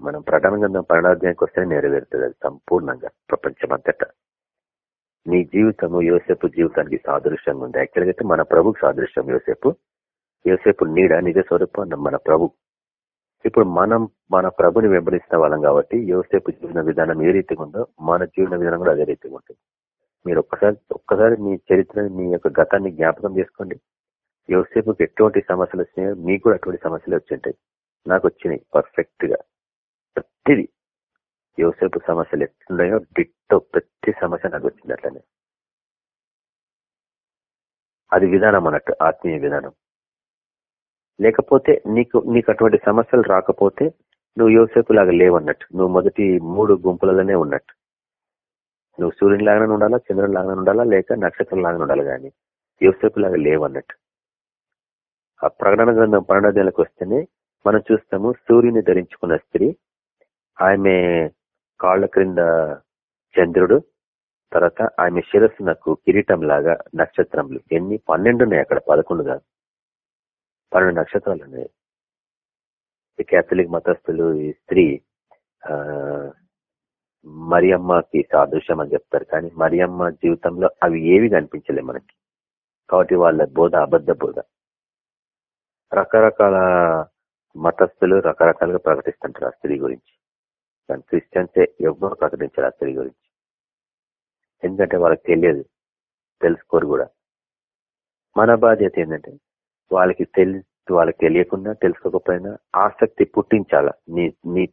మనం ప్రకటన గంధం పన్నెండాధ్యాయానికి వస్తే నెరవేరుతుంది అది సంపూర్ణంగా ప్రపంచమంతట. నీ జీవితము యోసేపు జీవితానికి సాదృశ్యంగా ఉంది. యాక్చువల్గా అయితే మన ప్రభుకి సాదృశ్యం యోసేపు. యోసేపు నీడ నిజ స్వరూపం మన ప్రభు. ఇప్పుడు మనం మన ప్రభుని వెంబడిస్తున్న వాళ్ళం కాబట్టి యోసేపు జీవన విధానం ఏ రీతిగా ఉందో మన జీవన విధానం కూడా అదే రీతిగా ఉంటుంది. మీరు ఒక్కసారి ఒక్కసారి మీ చరిత్ర మీ యొక్క గతాన్ని జ్ఞాపకం చేసుకోండి. యోసేపుకి ఎటువంటి సమస్యలు వచ్చినాయో మీకు కూడా అటువంటి సమస్యలు వచ్చింటాయి. నాకు వచ్చినాయి పర్ఫెక్ట్గా ప్రతిది యోసేపు సమస్యలు ఎట్లున్నాయో డిట్టో ప్రతి సమస్య నాకు వచ్చింది అట్లనే. అది విధానం అన్నట్టు ఆత్మీయ విధానం. లేకపోతే నీకు నీకు అటువంటి సమస్యలు రాకపోతే నువ్వు యోసేపు లాగా లేవన్నట్టు నువ్వు మొదటి మూడు గుంపులలోనే ఉన్నట్టు. నువ్వు సూర్యుని లాగానే ఉండాలా చంద్రుని లాగానే ఉండాలా లేక నక్షత్రం లాగానే ఉండాలి కానీ యోసేపు లాగా లేవన్నట్టు. ఆ ప్రకటన గ్రంథం పన్నెండోదేళ్ళకి వస్తేనే మనం చూస్తాము సూర్యుని ధరించుకున్న స్త్రీ ఆమె కాళ్ళ క్రింద చంద్రుడు తర్వాత ఆమె శిరస్సునకు కిరీటం లాగా నక్షత్రములు. ఎన్ని? పన్నెండు ఉన్నాయి అక్కడ పదకొండు కాదు. పన్నెండు నక్షత్రాలు ఉన్నాయి. కేథలిక్ మతస్థులు ఈ స్త్రీ మరియమ్మకి సాదృశ్యం అని చెప్తారు. కానీ మరియమ్మ జీవితంలో అవి ఏవి కనిపించలే మనకి? కాబట్టి వాళ్ళ బోధ అబద్ధ బోధ. రకరకాల మతస్థులు రకరకాలుగా ప్రకటిస్తుంటారు ఆ స్త్రీ గురించి. కానీ క్రిస్టియన్సే ఎవరు ప్రకటించారు ఆ స్త్రీ గురించి. ఎందుకంటే వాళ్ళకి తెలియదు. తెలుసుకోరు కూడా. మన బాధ్యత ఏంటంటే వాళ్ళకి తెలి వాళ్ళకి తెలియకుండా తెలుసుకోకపోయినా ఆసక్తి పుట్టించాల? నీ నీ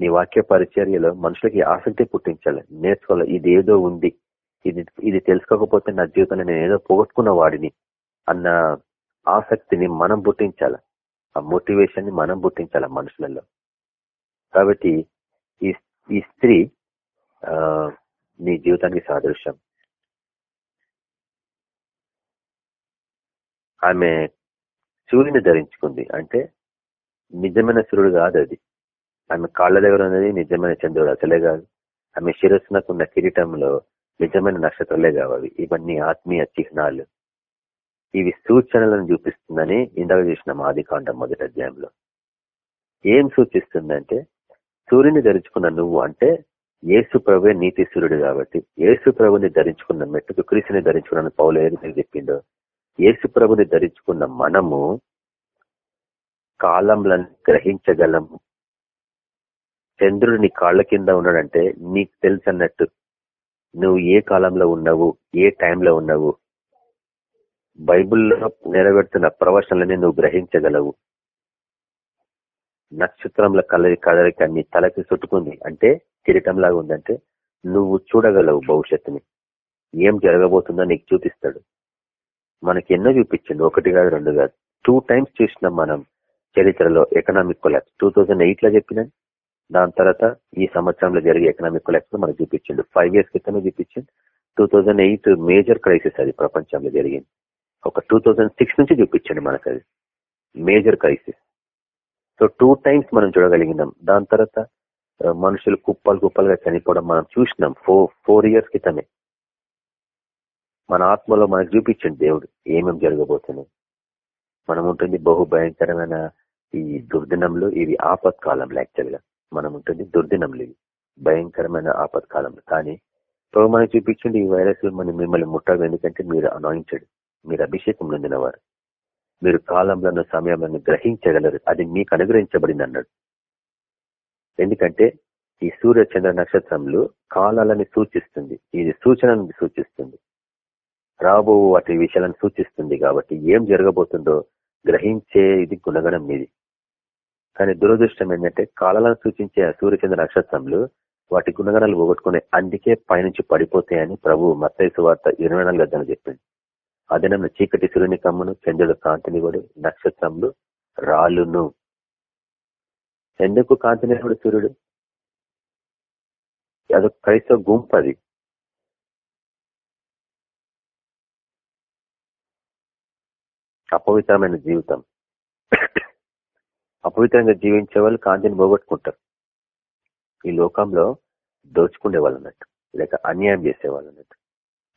నీ వాక్య పరిచర్యలో మనుషులకి ఆసక్తి పుట్టించాలి. నేర్చుకోవాలి. ఇది ఏదో ఉంది. ఇది ఇది తెలుసుకోకపోతే నా జీవితంలో నేను ఏదో పోగొట్టుకున్న వాడిని అన్న ఆసక్తిని మనం పుట్టించాల. ఆ మోటివేషన్ని మనం పుట్టించాల మనుషులలో. కాబట్టి ఈ ఈ స్త్రీ ఆ నీ జీవితానికి సాదృశ్యం. ఆమె సూర్యుని ధరించుకుంది. అంటే నిజమైన సూర్యుడు కాదు అది. ఆమె కాళ్ళ దగ్గర ఉన్నది నిజమైన చంద్రుడు అసలే కాదు ఆమె శిరస్సునకున్న కిరీటంలో నిజమైన నక్షత్రాలే కావాలి ఇవన్నీ ఆత్మీయ చిహ్నాలు. ఇవి సూచనలను చూపిస్తుందని ఇందాక చూసిన ఆది కాండం మొదటి అధ్యాయంలో. ఏం సూచిస్తుందంటే సూర్యుని ధరించుకున్న నువ్వు అంటే ఏసు ప్రభు నీతి సూర్యుడు కాబట్టి ఏసు ప్రభుని ధరించుకున్న మెట్టుకు క్రీస్తుని ధరించుకున్న పౌలు ఏదైతే చెప్పిండో. ఏసు ప్రభుని ధరించుకున్న మనము కాలంలను గ్రహించగలము. చంద్రుడు నీ కాళ్ళ కింద ఉన్నాడంటే నీకు తెలుసు అన్నట్టు నువ్వు ఏ కాలంలో ఉన్నావు ఏ టైంలో ఉన్నావు? బైబుల్లో నెరవేరుతున్న ప్రవచనలని నువ్వు గ్రహించగలవు. నక్షత్రంలో కలరి కదలిక నీ తలకి చుట్టుకుంది అంటే కిరీటంలాగా ఉందంటే నువ్వు చూడగలవు భవిష్యత్తుని. ఏం జరగబోతుందో నీకు చూపిస్తాడు. మనకి ఎన్నో చూపించింది ఒకటి కాదు రెండు కాదు. టూ టైమ్స్ చూసినాం మనం చరిత్రలో ఎకనామిక్ కొలాప్స్ టూ థౌజండ్ ఎయిట్లో చెప్పిన దాని తర్వాత ఈ సంవత్సరంలో జరిగే ఎకనామిక్ కొలాప్స్ మనకు చూపించిండు. ఫైవ్ ఇయర్స్ క్రితమే చూపించింది two thousand eight major crisis అది ప్రపంచంలో జరిగింది. ఒక టూ థౌజండ్ సిక్స్ నుంచి చూపించండి మనకు అది major crisis so two times మనం చూడగలిగినాం. దాని తర్వాత మనుషులు కుప్పలు కుప్పలుగా చనిపోవడం మనం చూసినాం. ఫోర్ ఫోర్ ఇయర్స్ క్రితమే. మన ఆత్మలో మనకు చూపించండి దేవుడు ఏమేమి జరగబోతున్నాయి మనం ఉంటుంది బహు భయంకరమైన ఈ దుర్దినంలో ఇవి ఆపత్కాలంలో యాక్చువల్గా మనం ఉంటుంది దుర్దినం భయంకరమైన ఆపత్కాలం కానీ ప్రభు మనకు చూపించండి ఈ వైరస్ మనం మిమ్మల్ని ముట్టదు ఎందుకంటే మీరు అనాయించడు మీరు అభిషేకం నొందినవారు. మీరు కాలంలో సమయంలో గ్రహించగలరు. అది మీకు అనుగ్రహించబడింది అన్నాడు. ఎందుకంటే ఈ సూర్య చంద్ర నక్షత్రంలో కాలాలని సూచిస్తుంది. ఇది సూచనలను సూచిస్తుంది. రాబో వాటి విషయాలను సూచిస్తుంది కాబట్టి ఏం జరగబోతుందో గ్రహించే ఇది గుణగణం మీది. కానీ దురదృష్టం ఏంటంటే కాలాలను సూచించే సూర్యచంద్ర నక్షత్రంలో వాటి గుణగణాలు పోగొట్టుకునే అందుకే పైనుంచి పడిపోతాయని ప్రభు మత్తైసు వార్త ఇరవై నాలుగు అద్దను చెప్పింది. అదనం చీకటి సూర్యుని కమ్మును చంద్రుడు కాంతినివ్వడు నక్షత్రములు రాలును. ఎందుకు కాంతినివ్వడు సూర్యుడు? అదొక క్రైస్తవ గుంపు అది. అపవిత్రమైన జీవితం. అపవిత్రంగా జీవించే వాళ్ళు కాంతిని పోగొట్టుకుంటారు. ఈ లోకంలో దోచుకునే వాళ్ళు అన్నట్టు లేక అన్యాయం చేసేవాళ్ళు అన్నట్టు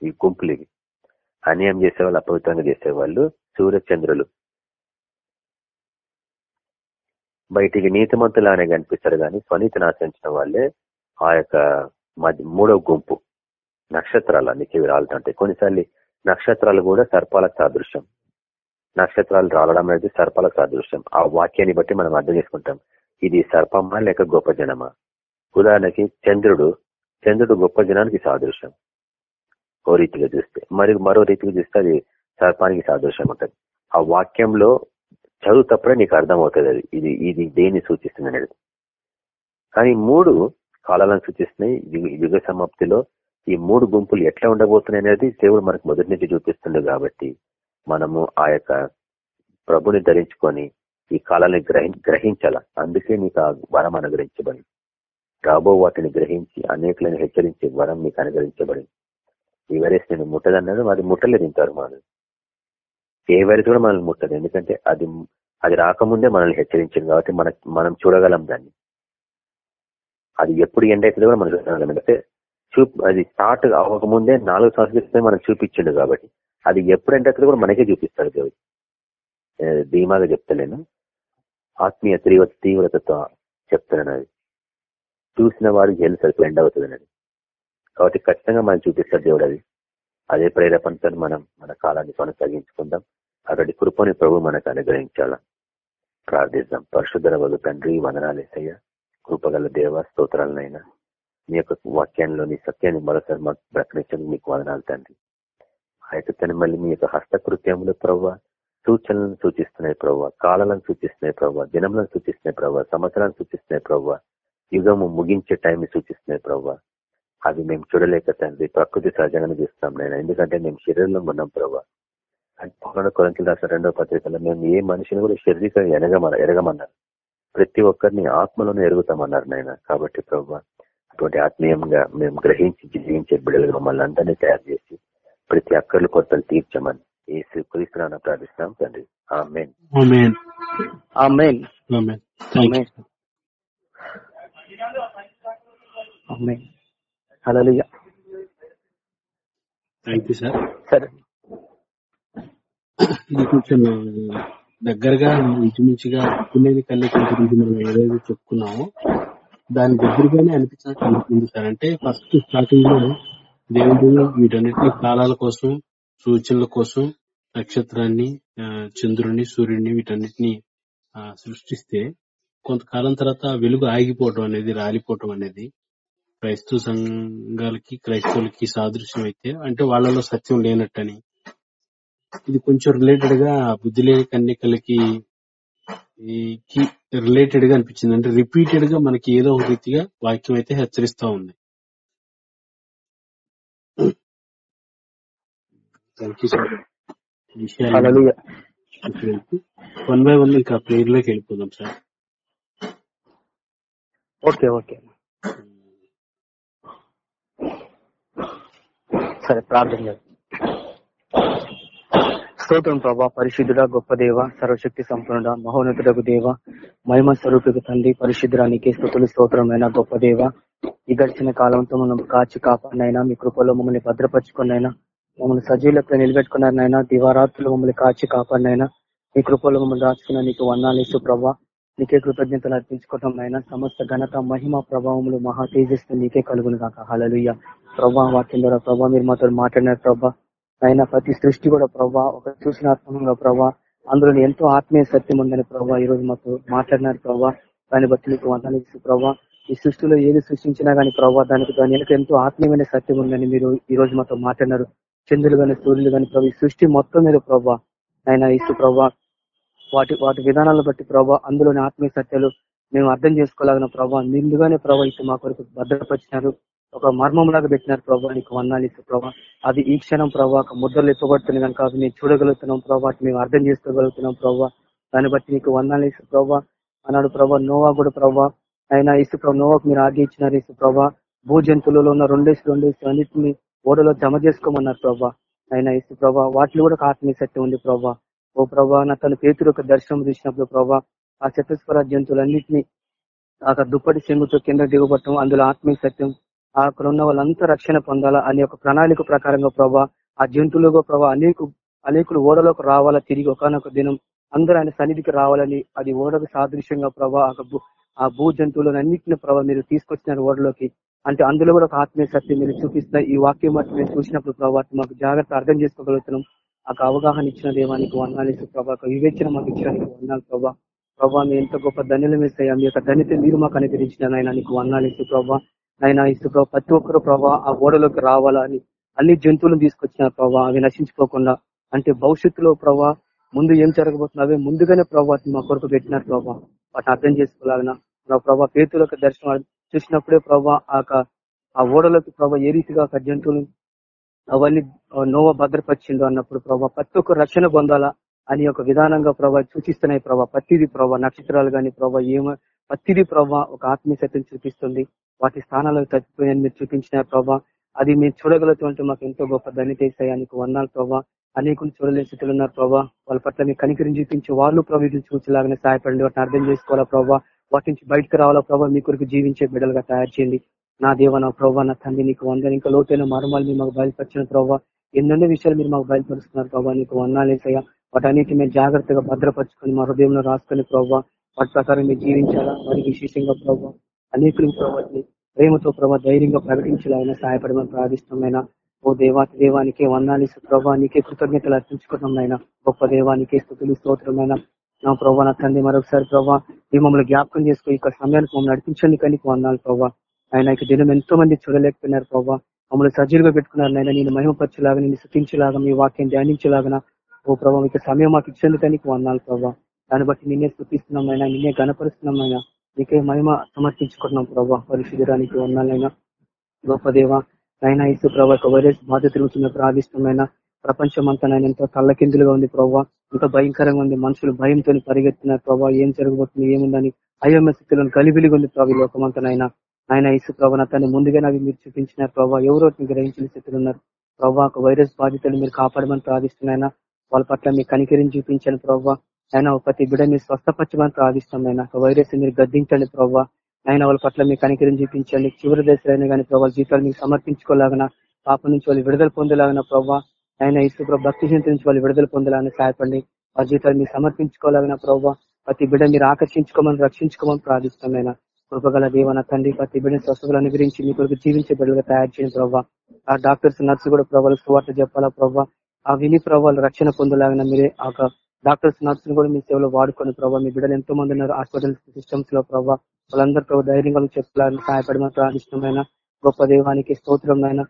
ఈ గుంపులు ఇవి అన్యాయం చేసేవాళ్ళు అపవిత్రంగా చేసేవాళ్ళు సూర్యచంద్రులు. బయటికి నీతిమంతులానే కనిపిస్తారు కానీ స్వనీతిని ఆచరించిన వాళ్ళే ఆ యొక్క మూడవ గుంపు నక్షత్రాలు అన్నికి రాలుతుంటాయి. కొన్నిసార్లు నక్షత్రాలు కూడా సర్పాల సాదృశ్యం. నక్షత్రాలు రావడం అనేది సర్పాల సాదృశ్యం. ఆ వాక్యాన్ని బట్టి మనం అర్థం చేసుకుంటాం. ఇది సర్పమా లేక గొప్ప జనమా? ఉదాహరణకి చంద్రుడు చంద్రుడు గొప్ప జనానికి సాదృశ్యం. ఓ రీతిగా చూస్తే. మరి మరో రీతిగా చూస్తే అది సర్పానికి సాదృశ్యం ఉంటుంది. ఆ వాక్యంలో చదువు తప్పుడే నీకు అర్థమవుతుంది అది. ఇది ఇది దేన్ని సూచిస్తుంది అనేది. కానీ మూడు కాలాలను సూచిస్తున్నాయి. యుగ సమాప్తిలో ఈ మూడు గుంపులు ఎట్లా ఉండబోతున్నాయి అనేది దేవుడు మనకు మొదటి నుంచి చూపిస్తుంది కాబట్టి మనము ఆ యొక్క ప్రభుని ధరించుకొని ఈ కాలాన్ని గ్రహించాల? అందుకే నీకు ఆ వరం అనుగ్రహించబడింది. రాబో వాటిని గ్రహించి అనేకులను హెచ్చరించే వరం నీకు అనుగ్రహించబడింది. ఈ వైరస్ నేను ముట్టదన్నాడు అది ముట్టలేదు ఇంతవరకు మనం ఏ వైరస్ కూడా మనల్ని ముట్టదు ఎందుకంటే అది అది రాకముందే మనల్ని హెచ్చరించింది కాబట్టి మన మనం చూడగలం దాన్ని. అది ఎప్పుడు ఎండ్ అవుతుందో కూడా మనం చూడగలం అంటే చూ అది స్టార్ట్ అవ్వకముందే నాలుగు సంవత్సరాలు మనం చూపించిండు కాబట్టి. అది ఎప్పుడు అక్కడ కూడా మనకే చూపిస్తాడు దేవుడు. ధీమాగా చెప్తలేను. ఆత్మీయ తీవ్ర తీవ్రతతో చెప్తున్నాను అది. చూసిన వారికి తెలుసు అది ఎండ్ అవుతుంది అనేది కాబట్టి ఖచ్చితంగా మనం చూపిస్తాడు దేవుడు అది. అదే ప్రేరేపణతో మనం మన కాలాన్ని కొనసాగించుకుందాం. అక్కడి కృపని ప్రభు మనకు అనుగ్రహించాల? ప్రార్థిద్దాం. పరిశుద్ధర వదు తండ్రి వదనాలేసయ్య కృపగల దేవ స్తోత్రాలనైనా. మీ యొక్క వాక్యాన్ని సత్యాన్ని మరోసారి మాకు ప్రకటించడం మీకు వదనాలు తండ్రి. అయితే తను మళ్ళీ మీ యొక్క హస్తకృత్యములు ప్రవ్వ సూచనలను సూచిస్తున్నాయి ప్రవ్వ కాలాలను సూచిస్తున్నాయి ప్రవ్వ దినములను సూచిస్తున్నాయి ప్రవ్వ సంవత్సరాలను సూచిస్తున్నాయి ప్రవ్వ యుగము ముగించే టైంని సూచిస్తున్నాయి ప్రవ్వ. అవి మేము చూడలేక తండ్రి ప్రకృతి సహజంగానే చూస్తాం నేను ఎందుకంటే మేము శరీరంలో ఉన్నాం ప్రభావ అంటే కొరంకి రాసిన రెండో పత్రికలో మేము ఏ మనిషిని కూడా శారీరక ఎనగమన్నారు ఎరగమన్నారు. ప్రతి ఒక్కరిని ఆత్మలోనే ఎరుగుతామన్నారు నాయన. కాబట్టి ప్రభావ అటువంటి ఆత్మీయంగా మేము గ్రహించి జీవించే బిడ్డలుగా మమ్మల్ని అందరినీ తయారు చేసి ప్రతి అక్కర్లు కొత్తలు తీర్చమని ఏసు క్రీస్తున్నా ప్రార్థిస్తాం తండ్రి. Amen. Amen. Amen. Amen. Thank you. Sir. సరే. ఇది కొంచెం దగ్గరగా ఇంచుమించుగా పిల్లల కళ్ళకి గురించి మనం ఏదైతే చెప్పుకున్నామో దాని దగ్గరగానే అనిపించినట్టు అనిపించింది సార్. అంటే ఫస్ట్ స్టార్టింగ్లో దేవుడు వీటన్నిటి కాలాల కోసం సూచనల కోసం నక్షత్రాన్ని చంద్రుడిని చంద్రుని సూర్యుడిని వీటన్నిటిని ఆ, సృష్టిస్తే కొంతకాలం తర్వాత వెలుగు ఆగిపోవటం అనేది రాలిపోవటం అనేది క్రైస్తవ సంఘాలకి క్రైస్తవులకి సాదృశ్యం అయితే అంటే వాళ్ళలో సత్యం లేనట్టని. ఇది కొంచెం రిలేటెడ్గా బుద్ధి లేని కన్యకలకి రిలేటెడ్గా అనిపించింది. అంటే రిపీటెడ్గా మనకి ఏదో ఒక రీతిగా వాక్యం అయితే హెచ్చరిస్తా ఉంది. Thank you sir. విషయాలు వన్ బై వన్ ఇంకా ప్రేయర్లోకి వెళ్ళిపోదాం సార్. Okay okay. సరే ప్రార్థన. స్తోత్రం ప్రభా పరిశుద్ధుడ గొప్ప దేవ సర్వశక్తి సంపన్నుడ మహోన్నతుడకు దేవ మహిమ స్వరూపికు తండ్రి పరిశుద్ధురానికి స్థుతులు స్తోత్రమైన గొప్ప దేవ. ఈ గడిచిన కాలంతో మనం కాచి కాపాడినైనా మీ కృపలో మమ్మల్ని భద్రపరుచుకున్నైనా మమ్మల్ని సజీవులతో నిలబెట్టుకున్నారనైనా దివారాత్రులు మమ్మల్ని కాచి కాపాడినైనా నీ కృపలో మమ్మల్ని దాచుకున్న నీకు వందాలేసు ప్రభా నీకే కృతజ్ఞతలు అర్పించుకోవటం అయినా సమస్త ఘనత మహిమ ప్రభావములు మహా తేజస్సు నీకే కలుగును కాక హలలుయ్య ప్రభా వాక్యం ద్వారా ప్రభా మీరు మాతో మాట్లాడినారు ప్రభా అయినా ప్రతి సృష్టి కూడా ప్రభా ఒక సూచనాత్మకంగా ప్రభా అందులో ఎంతో ఆత్మీయ సత్యం ఉందని ప్రభా ఈ రోజు మాతో మాట్లాడినారు ప్రభా దాన్ని బట్టి నీకు వందనిస్తూ ప్రభా ఈ సృష్టిలో ఏది సృష్టించినా గానీ ప్రభా దానికి దాని వెనుక ఎంతో ఆత్మీయమైన సత్యం ఉందని మీరు ఈ రోజు మాతో మాట్లాడినారు. చంద్రులు కానీ సూర్యులు కాని ప్రభు ఈ సృష్టి మొత్తం మీద ప్రభా ఆయన ఇసు ప్రభా వాటి వాటి విధానాలను బట్టి ప్రభా అందులోని ఆత్మీయ సత్యాలు మేము అర్థం చేసుకోలేగిన ప్రభా ముందుగానే ప్రభా ఇటు మా కొరకు భద్రపరిచినారు. ఒక మర్మం లాగా పెట్టినారు ప్రభా నీకు వందాలు ఇసు ప్రభా. అది ఈ క్షణం ప్రభా ఒక ముద్రలు ఎప్పబడుతుంది కనుక అది మేము చూడగలుగుతున్నాం ప్రభా మేము అర్థం చేసుకోగలుగుతున్నాం ప్రభా. దాన్ని బట్టి నీకు వందాలు ఇసు ప్రభా. అన్నాడు ప్రభా నోవా కూడా ప్రభా ఆయన ఇసు ప్రభా నోవాకు మీరు ఆగి ఇచ్చినారు ఇసు ప్రభా. భూ జంతువులలో ఉన్న రెండేసి రెండేసి అన్నింటినీ ఓడలో జమ చేసుకోమన్నారు ప్రభా ఆయన ఇసు ప్రభా వాటిలో కూడా ఒక ఆత్మీయ శక్తి ఉంది ప్రభా ఓ ప్రభా నా తన పేతురు ఒక దర్శనం చూసినప్పుడు ప్రభా ఆ చతుస్వర జంతువులన్నింటినీ ఆ దుప్పటి చెంగుతో కింద దిగబట్టడం అందులో ఆత్మీయ సత్యం అక్కడ ఉన్న వాళ్ళంతా రక్షణ పొందాలా అనే ఒక ప్రణాళిక ప్రకారంగా ప్రభా ఆ జంతువులుగా ప్రభా అనేక అనేకులు ఓడలోకి రావాలా తిరిగి ఒకనొక దినం అందరూ ఆయన సన్నిధికి రావాలని అది ఓడకు సాదృశ్యంగా ప్రభా ఆ భూ- ఆ భూ జంతువులను అన్నింటిని ప్రభా మీరు తీసుకొచ్చినారు ఓడలోకి. అంటే అందులో కూడా ఒక ఆత్మీయ సత్యం మీరు చూపిస్తా ఈ వాక్యం బట్టి మేము చూసినప్పుడు ప్రభావ మాకు జాగ్రత్త అర్థం చేసుకోగలుగుతున్నాం. ఆ అవగాహన ఇచ్చిన దేవానికి వందాలు ప్రభా ఒక వివేచన మాకు ఇచ్చడానికి వందాలు ప్రభా ప్రభా మీ ఎంత గొప్ప ధన్యులు మిస్సయ్యా మీ యొక్క ధన్యత మీరు మాకు అనుగ్రహించిన నాయన నీకు వందాలు ఇస్తూ ప్రభా ఆయన ఇస్తూ ప్రభా ప్రతి ఒక్కరు ప్రభా ఆ ఓడలోకి రావాలని అన్ని జంతువులను తీసుకొచ్చిన ప్రభా అవి నశించుకోకుండా అంటే భవిష్యత్తులో ప్రభా ముందు ఏం జరగబోతున్నవే ముందుగానే ప్రభావ మా కొరకు పెట్టినారు ప్రభావ. వాటిని అర్థం చేసుకోలేగన ప్రభా పేతులకు దర్శనం చూసినప్పుడే ప్రభా ఆ ఓడలకు ప్రభా ఏ రీతిగా ఒక జంతువులు అవన్నీ నోవ భద్రపరిచిండు అన్నప్పుడు ప్రభా ప్రతి ఒక్క రక్షణ పొందాలా అని ఒక విధానంగా ప్రభా సూచిస్తున్నాయి ప్రభా. ప్రతిదీ ప్రభా నక్షత్రాలు గాని ప్రభా ఏమ ప్రతిదీ ప్రభా ఒక ఆత్మీయ సత్యం చూపిస్తుంది. వాటి స్థానాలకు తప్పిపోయాయని మీరు చూపించిన ప్రభా. అది మీరు చూడగలుగుతుంటే మాకు ఎంతో గొప్ప ధనితేసాయానికి వందాలు ప్రభా. అనేకులు చూడలేని స్థితిలో ఉన్నారు ప్రభా. వాళ్ళ పట్ల మీ కనికరిని చూపించి వాళ్ళు ప్రభు చూసేలాగానే సహాయపడండి. వాటిని అర్థం చేసుకోవాలా ప్రభా. వాటి నుంచి బయటకు రావాలా? ప్రభావ మీ కొరకు జీవించే బిడ్డలుగా తయారు చేయండి. నా దేవ నా ప్రభావ నా తండ్రి నీకు వందని ఇంకా లోతైన మర్మాలు మీరు మాకు బయలుపరిచిన ప్రభావ ఎన్నెన్నో విషయాలు మీరు మాకు బయలుపరుస్తున్నారు ప్రభావ నీకు వందాలేసయ్యా వాటన్నిటి మేము జాగ్రత్తగా భద్రపరుచుకొని మా హృదయంలో రాసుకొని ప్రభావ వాటి ప్రకారం మీరు జీవించాలా? మరి విశేషంగా ప్రభావ అనేకులు ప్రభావాన్ని ప్రేమతో ప్రభావ ధైర్యంగా ప్రకటించాలైనా సహాయపడమని ప్రార్థిష్టమైన ఓ దేవాతి దేవానికి వందాలి ప్రభావ నీకే కృతజ్ఞతలు అర్పించుకున్నాం నాయన. గొప్ప దేవానికి స్థుతులు స్తోత్రమైన నా ప్రభావ నా తండ్రి మరొకసారి ప్రభావ మీ మమ్మల్ని జ్ఞాపకం చేసుకో ఇక్కడ సమయానికి మమ్మల్ని నడిపించండి కానీ వందాలి ప్రభావ ఆయన ఈ దినం ఎంతో మంది చూడలేకపోయినారు ప్రభావ మమ్మల్ని సజీలుగా పెట్టుకున్నారు నాయన నేను మహిమపరచులాగా నేను శృతించేలాగా మీ వాక్యం ధ్యానించేలాగా ఓ ప్రభావ ఇక సమయం మాకు ఇచ్చేందుకు నీకు వందాలి ప్రభావ దాన్ని బట్టి నిన్నే స్థుతిస్తున్నామైనా నిన్నే గణపరుస్తున్నామైనా నీకే మహిమ సమర్పించుకుంటున్నాం ప్రభావ పరిశుద్ధరానికి వందాలైనా గొప్ప దేవ నైనా ఇసు ప్రభావ వైరస్ బాధ తిరుగుతున్న ప్రాదిష్టమైన ప్రపంచం అంతా నేను ఎంతో తల్లకిందులుగా ఉంది ప్రభావ ఎంతో భయంకరంగా ఉంది. మనుషులు భయంతో పరిగెత్తున్నారు ప్రభావ ఏం జరగబోతుంది ఏముందని అయోమ స్థితిలో గలిబిలిగా ఉంది ప్రభావ లోకమంతనైనా ఆయన ఇసు ప్రభావ తను ముందుగా అవి మీరు చూపించినారు ప్రభావ ఎవరో గ్రహించిన స్థితిలో ఉన్నారు. ప్రభావ ఒక వైరస్ బాధితులు మీరు కాపాడమని ప్రార్థిస్తున్నాయన వాళ్ళ పట్ల మీ కనికరిని చూపించండి ప్రభావ ఆయన ప్రతి బిడ్డ మీరు స్వస్థపరచమని ప్రార్థిస్తున్నాయి ఒక వైరస్ మీరు గద్దించండి ప్రభావ ఆయన వాళ్ళ పట్ల మీ కనికరిని చూపించండి. చివరి దశలైనా కానీ ప్రభావ జీతాలు మీకు సమర్పించుకోలేగన పాప నుంచి వాళ్ళు విడుదల పొందలాగిన ప్రభావ ఆయన ఇసు భక్తి చింతించి వాళ్ళు విడుదల పొందాలని సహాయపడి వారి జీతాలు మీరు సమర్పించుకోవాలన్న ప్రభావ ప్రతి బిడ్డ మీరు ఆకర్షించుకోమని రక్షించుకోమని ప్రార్థిస్తున్నాయి కృపగల దేవన తండ్రి ప్రతి బిడ్డ స్వస్థతలు అనుగ్రహించి మీ కొరకు జీవించే బిడ్డలుగా తయారు చేయండి ప్రభావ ఆ డాక్టర్స్ నర్సు కూడా ప్రభావాలు సువార్త చెప్పాలా ప్రభావ ఆ విని ప్రభావాలు రక్షణ పొందలాగిన మీరే ఆ డాక్టర్స్ నర్సులు కూడా మీ సేవలో వాడుకొని ప్రభావ మీ బిడ్డలు ఎంతో మంది ఉన్నారు హాస్పిటల్ సిస్టమ్స్లో ప్రభావ వాళ్ళందరూ ప్రభావ ధైర్యంగా చెప్పాలని సహాయపడమని ప్రార్థిష్టమైన గొప్ప దేవానికి స్తోత్రం నాయన.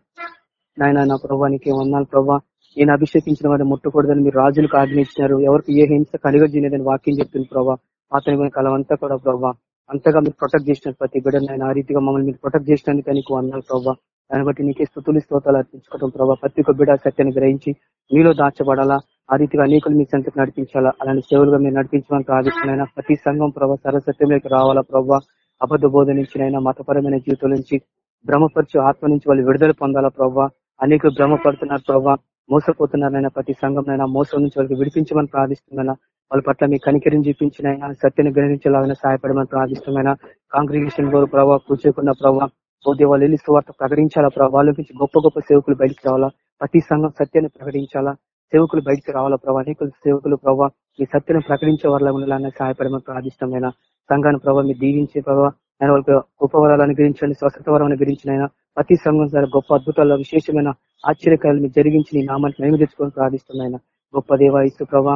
నాయన నా ప్రభానికి వందాలు ప్రభావ ఈయన అభిషేకించిన వారిని ముట్టకూడదని మీరు రాజులకు ఆజ్ఞయించినారు ఎవరికి ఏ హింస కలిగజేయలేదని వాక్యం చెప్తుంది ప్రభావ అతని కాలం అంతా కూడా ప్రభావ అంతగా మీరు ప్రొటెక్ట్ చేసినారు ప్రతి బిడ్డను. ఆయన ఆ రీతిగా మమ్మల్ని మీరు ప్రొటెక్ట్ చేసినందుకు నీకు అన్నారు ప్రభావ దాన్ని బట్టి నీకే స్థుతులు స్తోతాలు అర్పించుకోవడం ప్రభావ ప్రతి ఒక్క బిడ్డ సత్యాన్ని గ్రహించి మీలో దాచబడాలా? ఆ రీతిగా అనేకులు మీ సంతకు నడిపించాలా? అలాంటి సేవలుగా మీరు నడిపించడానికి ఆదిష్టమైన ప్రతి సంఘం ప్రభావ సరసత్యంలోకి రావాలా ప్రభావ అబద్ధ బోధ నుంచి మతపరమైన జీవితం నుంచి భ్రమపరచు ఆత్మ నుంచి వాళ్ళు విడుదల పొందాలా ప్రభావ అనేక భ్రమపడుతున్నారు ప్రభావ మోసపోతున్నారైనా ప్రతి సంఘంనైనా మోసం నుంచి వాళ్ళకి విడిపించమని ప్రార్థిస్తున్నా వాళ్ళ పట్ల మీ కనికరిని చూపించిన సత్యను గ్రహించేలాగా సహాయపడమని ప్రార్థిస్తున్నా కాంగ్రిగేషన్ గారు ప్రభావ కూర్చోకున్న ప్రభావ పోతే వాళ్ళు వెళ్ళి సువార్త ప్రకటించాలా ప్రభావ నుంచి గొప్ప గొప్ప సేవకులు బయటికి రావాలా? ప్రతి సంఘం సత్యాన్ని ప్రకటించాలా? సేవకులు బయటికి రావాలా ప్రభావ అనేక సేవకులు ప్రభావ మీ సత్యను ప్రకటించే వాళ్ళ ఉండాలని సహాయపడమని ప్రార్థిష్టమైన సంఘాన్ని ప్రభావ మీరు దీవించే ప్రభావ ఆయన వాళ్ళకి గొప్ప వరాలు అనుగ్రహించండి స్వస్థత వరం అనుగ్రహించిన ప్రతి సంఘం సరే గొప్ప అద్భుతాల్లో విశేషమైన ఆశ్చర్యకాలు మీరు జరిగించి నీ నామాన్ని మేము తెచ్చుకొని ప్రార్థిస్తున్నాయన గొప్ప దేవ ఇసు ప్రభా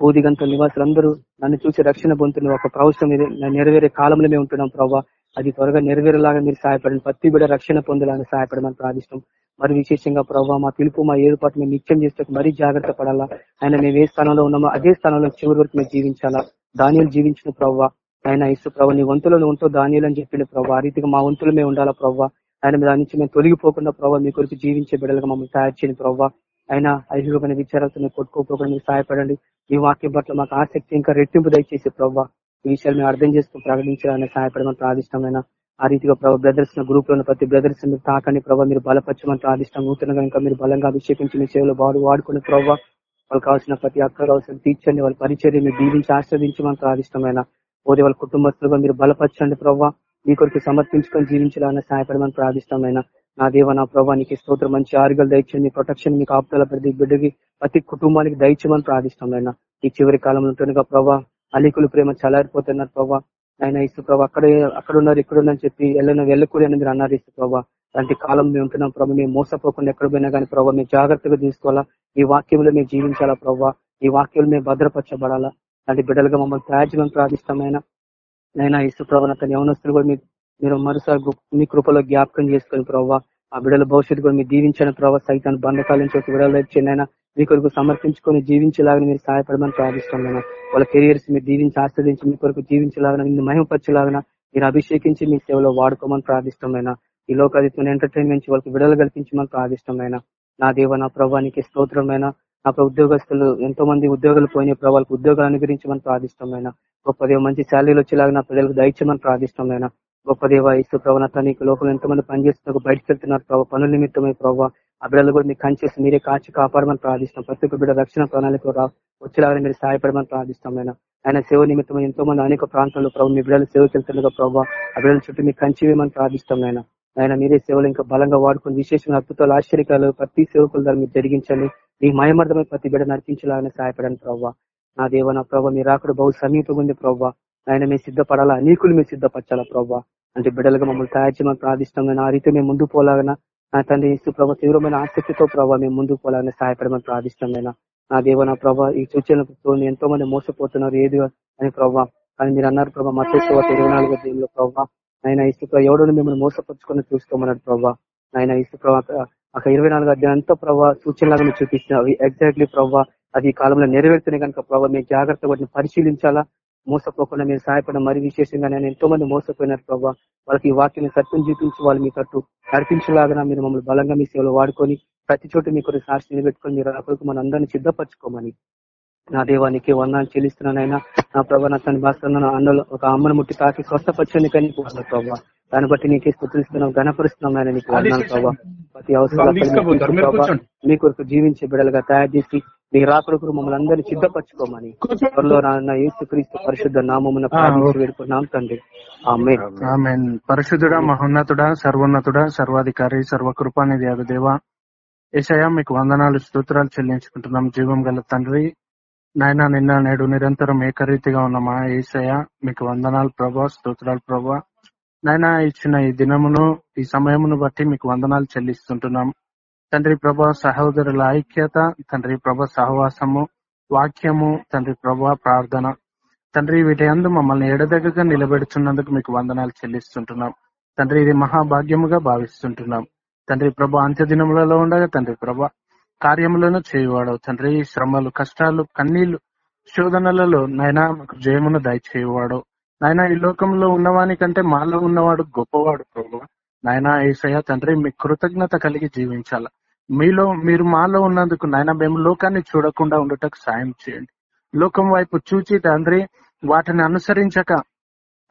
పూదిగంత నివాసులందరూ నన్ను చూసి రక్షణ పొందుతున్న ఒక ప్రవచనం నెరవేరే కాలంలో మేము ఉంటున్నాం ప్రభావ అది త్వరగా నెరవేరేలాగా మీరు సహాయపడండి. ప్రతి బిడ రక్షణ పొందేలాగా సహాయపడమని ప్రార్థిస్తాం మరి విశేషంగా ప్రభావ మా పిలుపు మా ఏర్పాటు మేము నిత్యం చేస్తే మరీ జాగ్రత్త పడాలా. ఆయన మేము ఏ స్థానంలో ఉన్నామో అదే స్థానంలో చివరి వరకు మేము జీవించాలా. ధాన్యాలు జీవించిన ప్రభావ ఆయన ఇసు ప్రభావ నీ వంతులను ఉంటూ ధాన్యాలు అని చెప్పిన ప్రభావ ఆ రీతిగా మా వంతులు మేము ఉండాలా ప్రభావ ఆయన దాని నుంచి మేము తొలగిపోకుండా ప్రభావ మీ కొరకు జీవించే బిడ్డలుగా మమ్మల్ని తయారు చేయండి ప్రభావ ఆయన ఐహికమైన విచారాలతో కొట్టుకోపోకుండా మీకు సహాయపడండి. ఈ వాక్యం పట్ల మాకు ఆసక్తి ఇంకా రెట్టింపు దయచేసి ప్రభావ ఈ విషయాలు మేము అర్థం చేసుకుని ప్రకటించాలని సహాయపడమని ప్రాదిష్టమైన ఆ రీతిగా ప్రభావ బ్రదర్స్ గ్రూప్లో ప్రతి బ్రదర్స్ మీరు తాకండి ప్రభావ మీరు బలపరచమని ప్రాదిష్టం నూతనంగా ఇంకా మీరు బలంగా అభిషేకించి మీ సేవలు వాడు వాడుకుని ప్రభావ వాళ్ళకి కావాల్సిన ప్రతి అక్కర్ అవసరం తీర్చండి. వాళ్ళ పరిచర్య మీరు దీవించి ఆశ్రదించమని ప్రాదిష్టమైన పోతే వాళ్ళ కుటుంబస్తులుగా మీరు బలపరచండి ప్రభావ మీ కొరకు సమర్పించుకొని జీవించాలని సహాయపడమని ప్రార్థిస్తామైనా నా దేవ నా ప్రభానికి స్తోత్రం మంచి ఆరోగ్యాలు దయచేయండి ప్రొటెక్షన్ మీకు ఆపుదల ప్రతి బిడ్డకి ప్రతి కుటుంబానికి దయచేయమని ప్రార్థిస్తామైనా ఈ చివరి కాలంలో ఉంటుండగా ప్రభా అలీకులు ప్రేమ చలారిపోతున్నారు ప్రభా. ఆయన ఇసు ప్రభా అక్కడ అక్కడ ఉన్నారు ఇక్కడ ఉందని చెప్పి వెళ్ళిన వెళ్ళకూడదు అని మీరు అన్నారు ఇసు ప్రభా. అలాంటి కాలం మేము ఉంటున్నాం ప్రభావ మేము మోసపోకుండా ఎక్కడ పోయినా కానీ ప్రభావ మేము జాగ్రత్తగా తీసుకోవాలా? ఈ వాక్యంలో మేము జీవించాలా ప్రభావ ఈ వాక్యంలో మేము భద్రపరచబడాలా? అలాంటి బిడ్డలుగా మమ్మల్ని తయారు ప్రార్థిస్తామైనా నైనా ఇసు ప్రభావ యవనస్తులు కూడా మీరు మరోసారి మీ కృపలో జ్ఞాపకం చేసుకుని ప్రభావ ఆ బిడ్డల భవిష్యత్తు కూడా మీరు దీవించిన ప్రభావ సైతాన్ని బంధకాల నుంచి ఒక విడుదల ఇచ్చిందైనా మీ కొరకు సమర్పించుకొని జీవించేలాగా మీరు సహాయపడమని ప్రార్థిస్తున్నాను వాళ్ళ కెరియర్స్ మీరు దీవించి ఆస్వాదించి మీ కొరకు జీవించేలాగా మీరు మహిమపరచేలాగా మీరు అభిషేకించి మీ సేవలో వాడుకోమని ప్రార్థిష్టమైన ఈ లోకాదిత్యమైన ఎంటర్టైన్మెంట్ వాళ్ళకి విడుదల కల్పించమని ప్రార్థిష్టమైన నా దేవ నా ప్రభానికి స్తోత్రమైన నా ఉద్యోగస్తులు ఎంతో మంది ఉద్యోగాలు పోయిన ప్రభావాలకు ఉద్యోగాలు అనుగ్రహించమని ప్రార్థిష్టమైన గొప్ప దేవ మంచి శాలరీలు వచ్చేలాగా నా ప్రజలకు ప్రార్థిష్టం ప్రార్థిష్టమైన గొప్ప దేవ ఇసు ప్రవణత నీకు లోపల ఎంతమంది పనిచేస్తున్నారు బయటకు వెళ్తున్నారు ప్రభావ పనుల నిమిత్తమై ప్రభావ ఆ బిడ్డలు కూడా మీకు కంచేసి మీరే కాచి కాపాడమని ప్రార్థిస్తాం ప్రతి ఒక్క బిడ్డ రక్షణ ప్రణాళిక వచ్చేలాగా మీరు సహాయపడమని ప్రార్థిస్తాం ఆయన ఆయన సేవ నిమిత్తం ఎంతో మంది అనేక ప్రాంతాల్లో ప్రభు మీ బిడ్డలు సేవకి వెళ్తుండగా ప్రభావ ఆ బిడ్డల చుట్టూ మీకు కంచివేయమని ప్రార్థిస్తాం ఆయన ఆయన మీరే సేవలు ఇంకా బలంగా వాడుకుని విశేషమైన అద్భుతాలు ఆశ్చర్యకాలు ప్రతి సేవకుల ద్వారా మీరు జరిగించండి. మీ మయమర్థమై ప్రతి బిడ్డ నడిపించేలాగానే సహాయపడండి ప్రభావ నా దేవ నా ప్రభావ మీ రాకడు బహు సమీపంగా ఉంది ప్రభావ ఆయన మేము సిద్ధపడాలా? అనేకులు మీరు సిద్ధపరచాలా ప్రభావ అంటే బిడ్డలుగా మమ్మల్ని తయారు చేయమని ప్రార్థిస్తాం ఆ రీతి మేము ముందు పోలాగనా? నా తండ్రి ఇసు ప్రభావ తీవ్రమైన ఆసక్తితో ప్రభావ మేము ముందుకు పోలాలని సహాయపడమని ప్రార్థిస్తాం నా దేవ నా ప్రభావ ఈ సూచనలతో ఎంతో మంది మోసపోతున్నారు ఏది అని ప్రభావ కానీ మీరు అన్నారు ప్రభావ మత్స్య ఇరవై నాలుగో దేవులో ప్రభావ ఆయన ఇసు ఎవడో మిమ్మల్ని మోసపరుచుకొని చూసుకోమన్నాడు ప్రభావ ఆయన ఇసు ప్రభావ అక్కడ ఇరవై నాలుగు అధ్యాయంతో ప్రభావ సూచనలాగా మీరు చూపించిన ఎగ్జాక్ట్లీ ప్రభావ అది ఈ కాలంలో నెరవేరుతున్నాయి కనుక ప్రభావ మేము జాగ్రత్త వాటిని పరిశీలించాలా? మోసపోకుండా మీరు సహాయపడడం మరి విశేషంగా నేను ఎంతో మంది మోసపోయినారు ప్రభావ వాళ్ళకి ఈ వాక్యం సత్యం చూపించి వాళ్ళు మీ కట్టు నడిపించలాగా మీరు మమ్మల్ని బలంగా మీ సేవలో వాడుకొని ప్రతి చోట మీ కొన్ని సాక్షి నిలబెట్టుకొని మీరు అక్కడికి మన అందరినీ సిద్ధపరచుకోమని. నా దేవానికి వందాన్ని చెల్లిస్తున్నానైనా నా ప్రభా నా తన భాస్కర్ ఒక అమ్మను ముట్టి తాకి స్వస్థపచ్చని కానీ ప్రభావ దాన్ని బట్టి నీకే స్థుతిస్తున్నాం గణపరుస్తున్నాం ఆయన నీకు వందాలు ప్రభావ ప్రతి అవసరం మీ కొరకు జీవించే బిడలుగా తయారు చేసి మీ రాకడకు మమ్మల్ని అందరినీ సిద్ధపరచుకోమని. త్వరలో నాన్న యేసు క్రీస్తు పరిశుద్ధ నామమున వేడుకున్నాం తండ్రి. ఆమె పరిశుద్ధుడా మహోన్నతుడా సర్వోన్నతుడా సర్వాధికారి సర్వకృపానిధి అగు దేవా. ఏషయ మీకు వందనాలు స్తోత్రాలు చెల్లించుకుంటున్నాం జీవం గల తండ్రి. నాయన నిన్న నేడు నిరంతరం ఏకరీతిగా ఉన్న మా ఏసయ మీకు వందనాలు ప్రభా స్తోత్రాలు ప్రభా. నాయన ఇచ్చిన ఈ దినమును ఈ సమయమును బట్టి మీకు వందనాలు చెల్లిస్తుంటున్నాం. తండ్రి ప్రభా సహోదరుల ఐక్యత తండ్రి ప్రభ సహవాసము వాక్యము తండ్రి ప్రభా ప్రార్థన. తండ్రి వీటి అందు మమ్మల్ని ఎడదగ్గగా నిలబెడుతున్నందుకు మీకు వందనాలు చెల్లిస్తుంటున్నాం. తండ్రి ఇది మహాభాగ్యముగా భావిస్తుంటున్నాం. తండ్రి ప్రభ అంత్య దినములలో ఉండగా తండ్రి ప్రభ కార్యములను చేయవాడవు తండ్రి శ్రమలు కష్టాలు కన్నీళ్ళు శోధనలలో నైనా మాకు జయమును దయచేయవాడు. నాయన ఈ లోకంలో ఉన్నవాని కంటే మాలో ఉన్నవాడు గొప్పవాడు ప్రభు. నాయన ఏసయ్య తండ్రి మీ కృతజ్ఞత కలిగి జీవించాల. మీలో మీరు మాలో ఉన్నందుకు నాయన మేము లోకాన్ని చూడకుండా ఉండటకు సాయం చేయండి. లోకం వైపు చూచి తండ్రి వాటిని అనుసరించక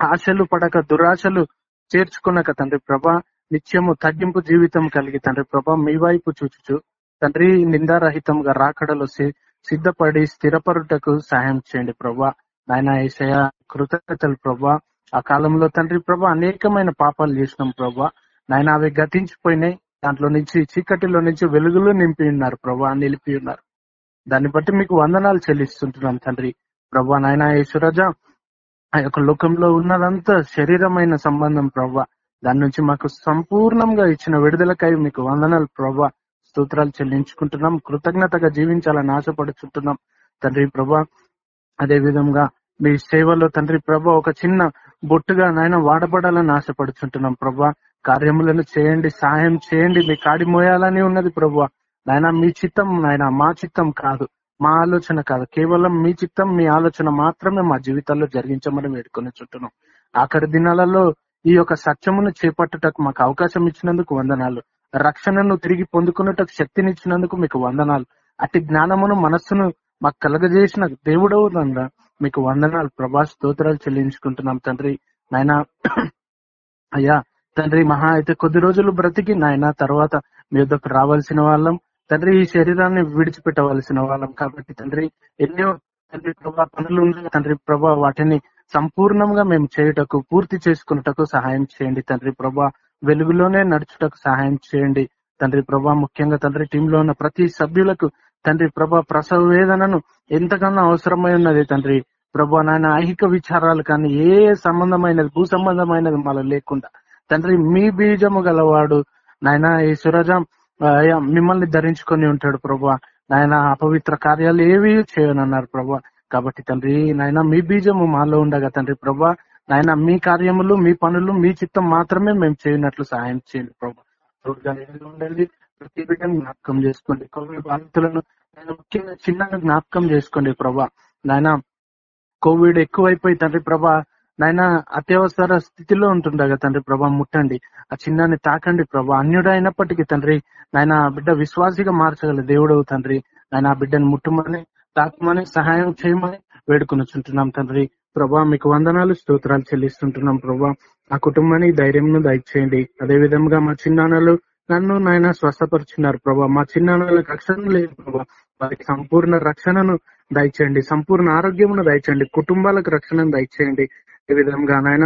ఆశలు పడక దురాశలు చేర్చుకున్నాక తండ్రి ప్రభా నిత్యము తగ్గింపు జీవితం కలిగి తండ్రి ప్రభా మీ వైపు చూచుచు. తండ్రి నిందారహితంగా రాకడలో సిద్ధపడి స్థిరపరుటకు సహాయం చేయండి ప్రభా. నాయన ఏసయ కృతజ్ఞతలు ప్రభా. ఆ కాలంలో తండ్రి ప్రభా అనేకమైన పాపాలు చేసినాం ప్రభా. నాయన అవి గతించిపోయినాయి. దాంట్లో నుంచి చీకటిలో నుంచి వెలుగులు నింపి ఉన్నారు ప్రభా నిలిపి ఉన్నారు. దాన్ని బట్టి మీకు వందనాలు చెల్లిస్తుంటున్నాం తండ్రి. ప్రభా నాయన యేసురాజ ఆ యొక్క లోకంలో ఉన్నదంతా శరీరమైన సంబంధం ప్రభా. దాని నుంచి మాకు సంపూర్ణంగా ఇచ్చిన విడుదలకై మీకు వందనాలు ప్రభా. స్తోత్రాలు చెల్లించుకుంటున్నాం. కృతజ్ఞతగా జీవించాలని ఆశపడుచుంటున్నాం. తండ్రి ప్రభా అదే విధంగా మీ సేవలో తండ్రి ప్రభా ఒక చిన్న బొట్టుగా నాయన వాడబడాలని ఆశపడుచుంటున్నాం ప్రభా. కార్యములను చేయండి సహాయం చేయండి మీ కాడి మోయాలని ఉన్నది ప్రభా. నాయన మీ చిత్తం నాయన మా చిత్తం కాదు మా ఆలోచన కాదు. కేవలం మీ చిత్తం మీ ఆలోచన మాత్రమే మా జీవితాల్లో జరిగించమని వేడుకొని చుట్టున్నాం ఆఖరి దినాలలో ఈ యొక్క సత్యమును చేపట్టుటకు మాకు అవకాశం ఇచ్చినందుకు వందనాలు. రక్షణను తిరిగి పొందుకున్నటకు శక్తినిచ్చినందుకు మీకు వందనాలు. అతి జ్ఞానమును మనస్సును మాకు కలగజేసిన దేవుడవు మీకు వందనాలు. ప్రభా స్తోత్రాలు చెల్లించుకుంటున్నాం తండ్రి. నాయన అయ్యా తండ్రి మహా అయితే కొద్ది రోజులు బ్రతికి నాయన తర్వాత మీ వద్దకు రావాల్సిన వాళ్ళం. తండ్రి ఈ శరీరాన్ని విడిచిపెట్టవలసిన వాళ్ళం కాబట్టి తండ్రి ఎన్నో తండ్రి ప్రభా పనులు ఉండగా తండ్రి ప్రభా వాటిని సంపూర్ణంగా మేము చేయుటకు పూర్తి చేసుకున్నటకు సహాయం చేయండి తండ్రి ప్రభా. వెలుగులోనే నడుచుటకు సహాయం చేయండి తండ్రి ప్రభా. ముఖ్యంగా తండ్రి టీంలో ఉన్న ప్రతి సభ్యులకు తండ్రి ప్రభా ప్రసవ వేదనను ఎంతకన్నా అవసరమై ఉన్నది తండ్రి. ప్రభా నాయన ఐహిక విచారాలు కానీ ఏ సంబంధమైనది భూ సంబంధమైనది మళ్ళీ లేకుండా. తండ్రి మీ బీజము గలవాడు నాయన ఈ సురజం మిమ్మల్ని ధరించుకొని ఉంటాడు ప్రభా. నాయన అపవిత్ర కార్యాలు ఏవి చేయనన్నారు ప్రభా. కాబట్టి తండ్రి నాయన మీ బీజము మాలో ఉండగా తండ్రి ప్రభా నాయన మీ కార్యములు మీ పనులు మీ చిత్తం మాత్రమే మేము చేయనట్లు సహాయం చేయండి ప్రభా. ఉండండి. ప్రతి బిడ్డను జ్ఞాపకం చేసుకోండి. కోవిడ్ బాధితులను నేను ముఖ్యంగా చిన్నగా జ్ఞాపకం చేసుకోండి ప్రభా. నాయన కోవిడ్ ఎక్కువైపోయి తండ్రి ప్రభా నాయన అత్యవసర స్థితిలో ఉంటుండగా తండ్రి ప్రభా ముట్టండి. ఆ చిన్నాన్ని తాకండి ప్రభా. అన్యుడు అయినప్పటికీ తండ్రి నాయన బిడ్డ విశ్వాసిగా మార్చగల దేవుడు తండ్రి. నాయన ఆ బిడ్డను ముట్టమని తాకమని సహాయం చేయమని వేడుకొనిచుంటున్నాం తండ్రి ప్రభా. మీకు వందనాలు స్తోత్రాలు చెల్లిస్తుంటున్నాం ప్రభా. ఆ కుటుంబాన్ని ధైర్యంను దయచేయండి. అదే విధంగా మా చిన్నాన్నలు నన్ను నాయన స్వస్థపరుచున్నారు ప్రభా. మా చిన్నాన్నలకు రక్షణ లేదు ప్రభా. వారికి సంపూర్ణ రక్షణను దయచేయండి. సంపూర్ణ ఆరోగ్యమును దయచేయండి. కుటుంబాలకు రక్షణను దయచేయండి. ఈ విధంగా నాయన